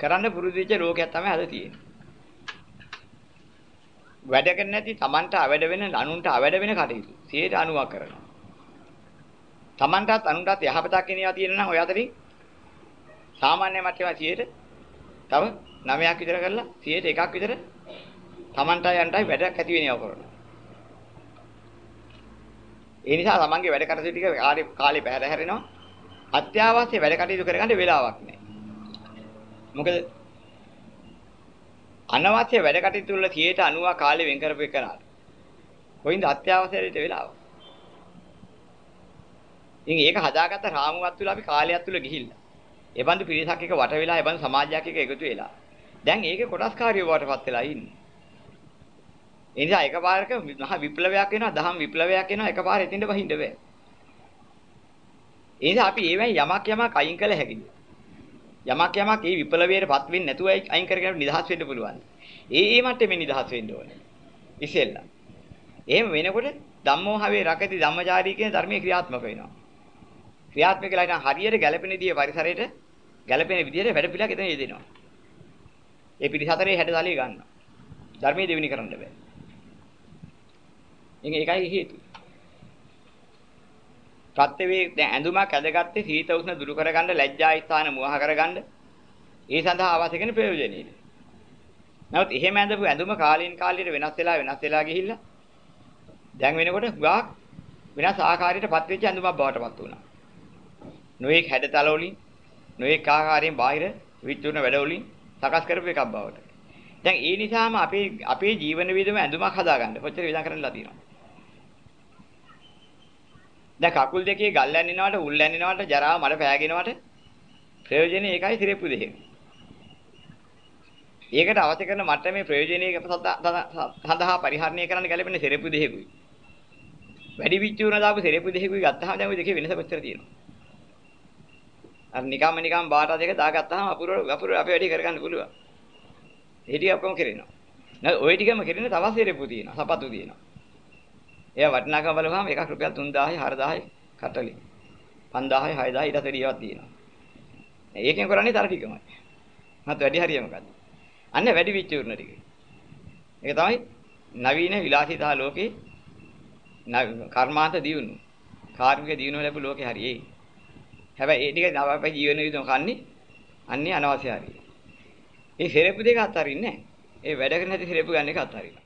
කරන්න පුරුදු වෙච්ච ලෝකයක් තමයි අද තියෙන්නේ. වැඩ කරන්නේ නැති Tamanට අවැඩ වෙන අනුන්ට අවැඩ වෙන කටයුතු 90ක් කරනවා. Tamanටත් අනුන්ටත් යහපතක් කියන ඒවා තියෙනවා නම් ඔය අතරින් සාමාන්‍ය මට්ටමේ 100ට තව 9ක් විතර කරලා 100ට එකක් විතර Tamanටයි යන්ටයි වැඩක් ඇති වෙන ඒවා කරනවා. ඒ නිසා Tamanගේ වැඩ කටයුතු ටික කාලේ කාලේ පැහැර හැරෙනවා. අත්‍යවශ්‍ය වැඩ කටයුතු කරගන්න වෙලාවක් නැහැ. මොකද අනවශ්‍ය වැඩ කටයුතු වල 90ක් කාලෙ වෙන් කරපු එකනට. කොයින්ද අත්‍යවශ්‍ය දෙයට වෙලාව. ඉතින් ඒක හදාගත්ත රාමුවක් තුල අපි කාලයක් තුල ගිහිල්ලා. ඒ බඳු පිරිසක් එක වට වෙලා, ඒ බඳු සමාජයක් එක එකතු වෙලා. දැන් ඒකේ කොටස්කාරයෝ වටපත් වෙලා ඉන්නේ. ඒ නිසා එකපාරක මහ විප්ලවයක් වෙනවා, දහම් විප්ලවයක් වෙනවා, එකපාර එතින්ද වහින්න බෑ. ඒ නිසා අපි ඒවෙන් යමක් යමක් අයින් කළ හැකියි. යමක් යමක් ඒ විප්ලවයටපත් වෙන්නේ නැතුව අයින් කරගෙන නිදහස් වෙන්න පුළුවන්. ඒ ඒ මට්ටමේ නිදහස් වෙන්න ඕනේ. ඉතින්ලා. එහෙම වෙනකොට ධම්මෝහවේ රකති ධම්මචාරී කියන ධර්මයේ ක්‍රියාත්මක වෙනවා. ක්‍රියාත්මක වෙලා ඉතින් හරියට ගැළපෙන දී පරිසරයට ගැළපෙන විදිහට වැඩ පිළිවෙලක් එතන යෙදෙනවා. ඒ පිටි හතරේ 60 තලිය ගන්නවා. ධර්මයේ දෙවෙනි කරන්න බෑ. ඒකයි හේතුව. ප්‍රත්‍යවේ දැන් ඇඳුමක් ඇඳගත්තේ සීත උෂ්ණ දුරු කරගන්න ලැජ්ජා ස්ථාන මුවහ කරගන්න ඒ සඳහා අවශ්‍ය කරන ප්‍රයෝජනෙයි. නමුත් එහෙම ඇඳපු ඇඳුම කාලෙන් කාලයට වෙනස් වෙලා වෙනස් වෙලා ගිහිල්ලා දැන් වෙනකොට ගාක් වෙනස් ආකාරයකට පත් වෙච්ච ඇඳුමක් බවට පත් වුණා. නොඑක් හැඩතල වලින් නොඑක් ආකාරයෙන් බාහිර විචුණ වැඩ වලින් සකස් කරපු එකක් බවට. දැන් ඒ නිසාම අපේ අපේ ජීවන විදම ඇඳුමක් හදාගන්න කොච්චර විඳන් කරන්නලා තියෙනවද? දැන් කකුල් දෙකේ ගල් ඇන්නිනවට උල් ඇන්නිනවට ජරාව මඩ පෑගෙනවට ප්‍රයෝජනේ ඒකයි සිරෙප්පු දෙක. ඒකට අවශ්‍ය කරන මට්ටමේ ප්‍රයෝජනීය සඳහා පරිහරණය කරන්න ගැලපෙන සිරෙප්පු දෙකකුයි. වැඩි විචුණ දාපු සිරෙප්පු දෙකකුයි ගත්තාම දැන් ওই දෙකේ වෙනස කොච්චර තියෙනවද? අර නිකම්ම නිකම් බාටා දෙක දාගත්තාම අපුර අපුර අපි වැඩි කරගන්න පුළුවන්. ඒ ටික ඔක්කොම කරේනවා. නේද? ওই ටිකම කරේන තවත් සිරෙප්පු තියෙනවා. සපත්තු තියෙනවා. එයා වටිනාකම බලපුවාම එකක් රුපියල් 3000යි 4000යි කටලි 5000යි 6000යි ඊට වැඩි ඒවාක් තියෙනවා. ඒකෙන් කරන්නේ තර ටිකමයි. මත් වැඩි හරිය මොකද්ද? අන්න වැඩි විචූර්ණ ටික. ඒක තමයි නවීන විලාසිතා ලෝකේ කර්මාන්ත දියුණු. කාර්මික දියුණුව ලැබු ලෝකේ හරියේ. හැබැයි ඒ ටික අපේ ජීවන විදිහම කන්නේ අන්නේ අනවශ්‍ය හරි. ඒ සෙරෙප්පු දෙක අත්හරින්නේ නැහැ. ඒ වැඩ කරන හැටි සෙරෙප්පු ගන්න එක අත්හරිනවා.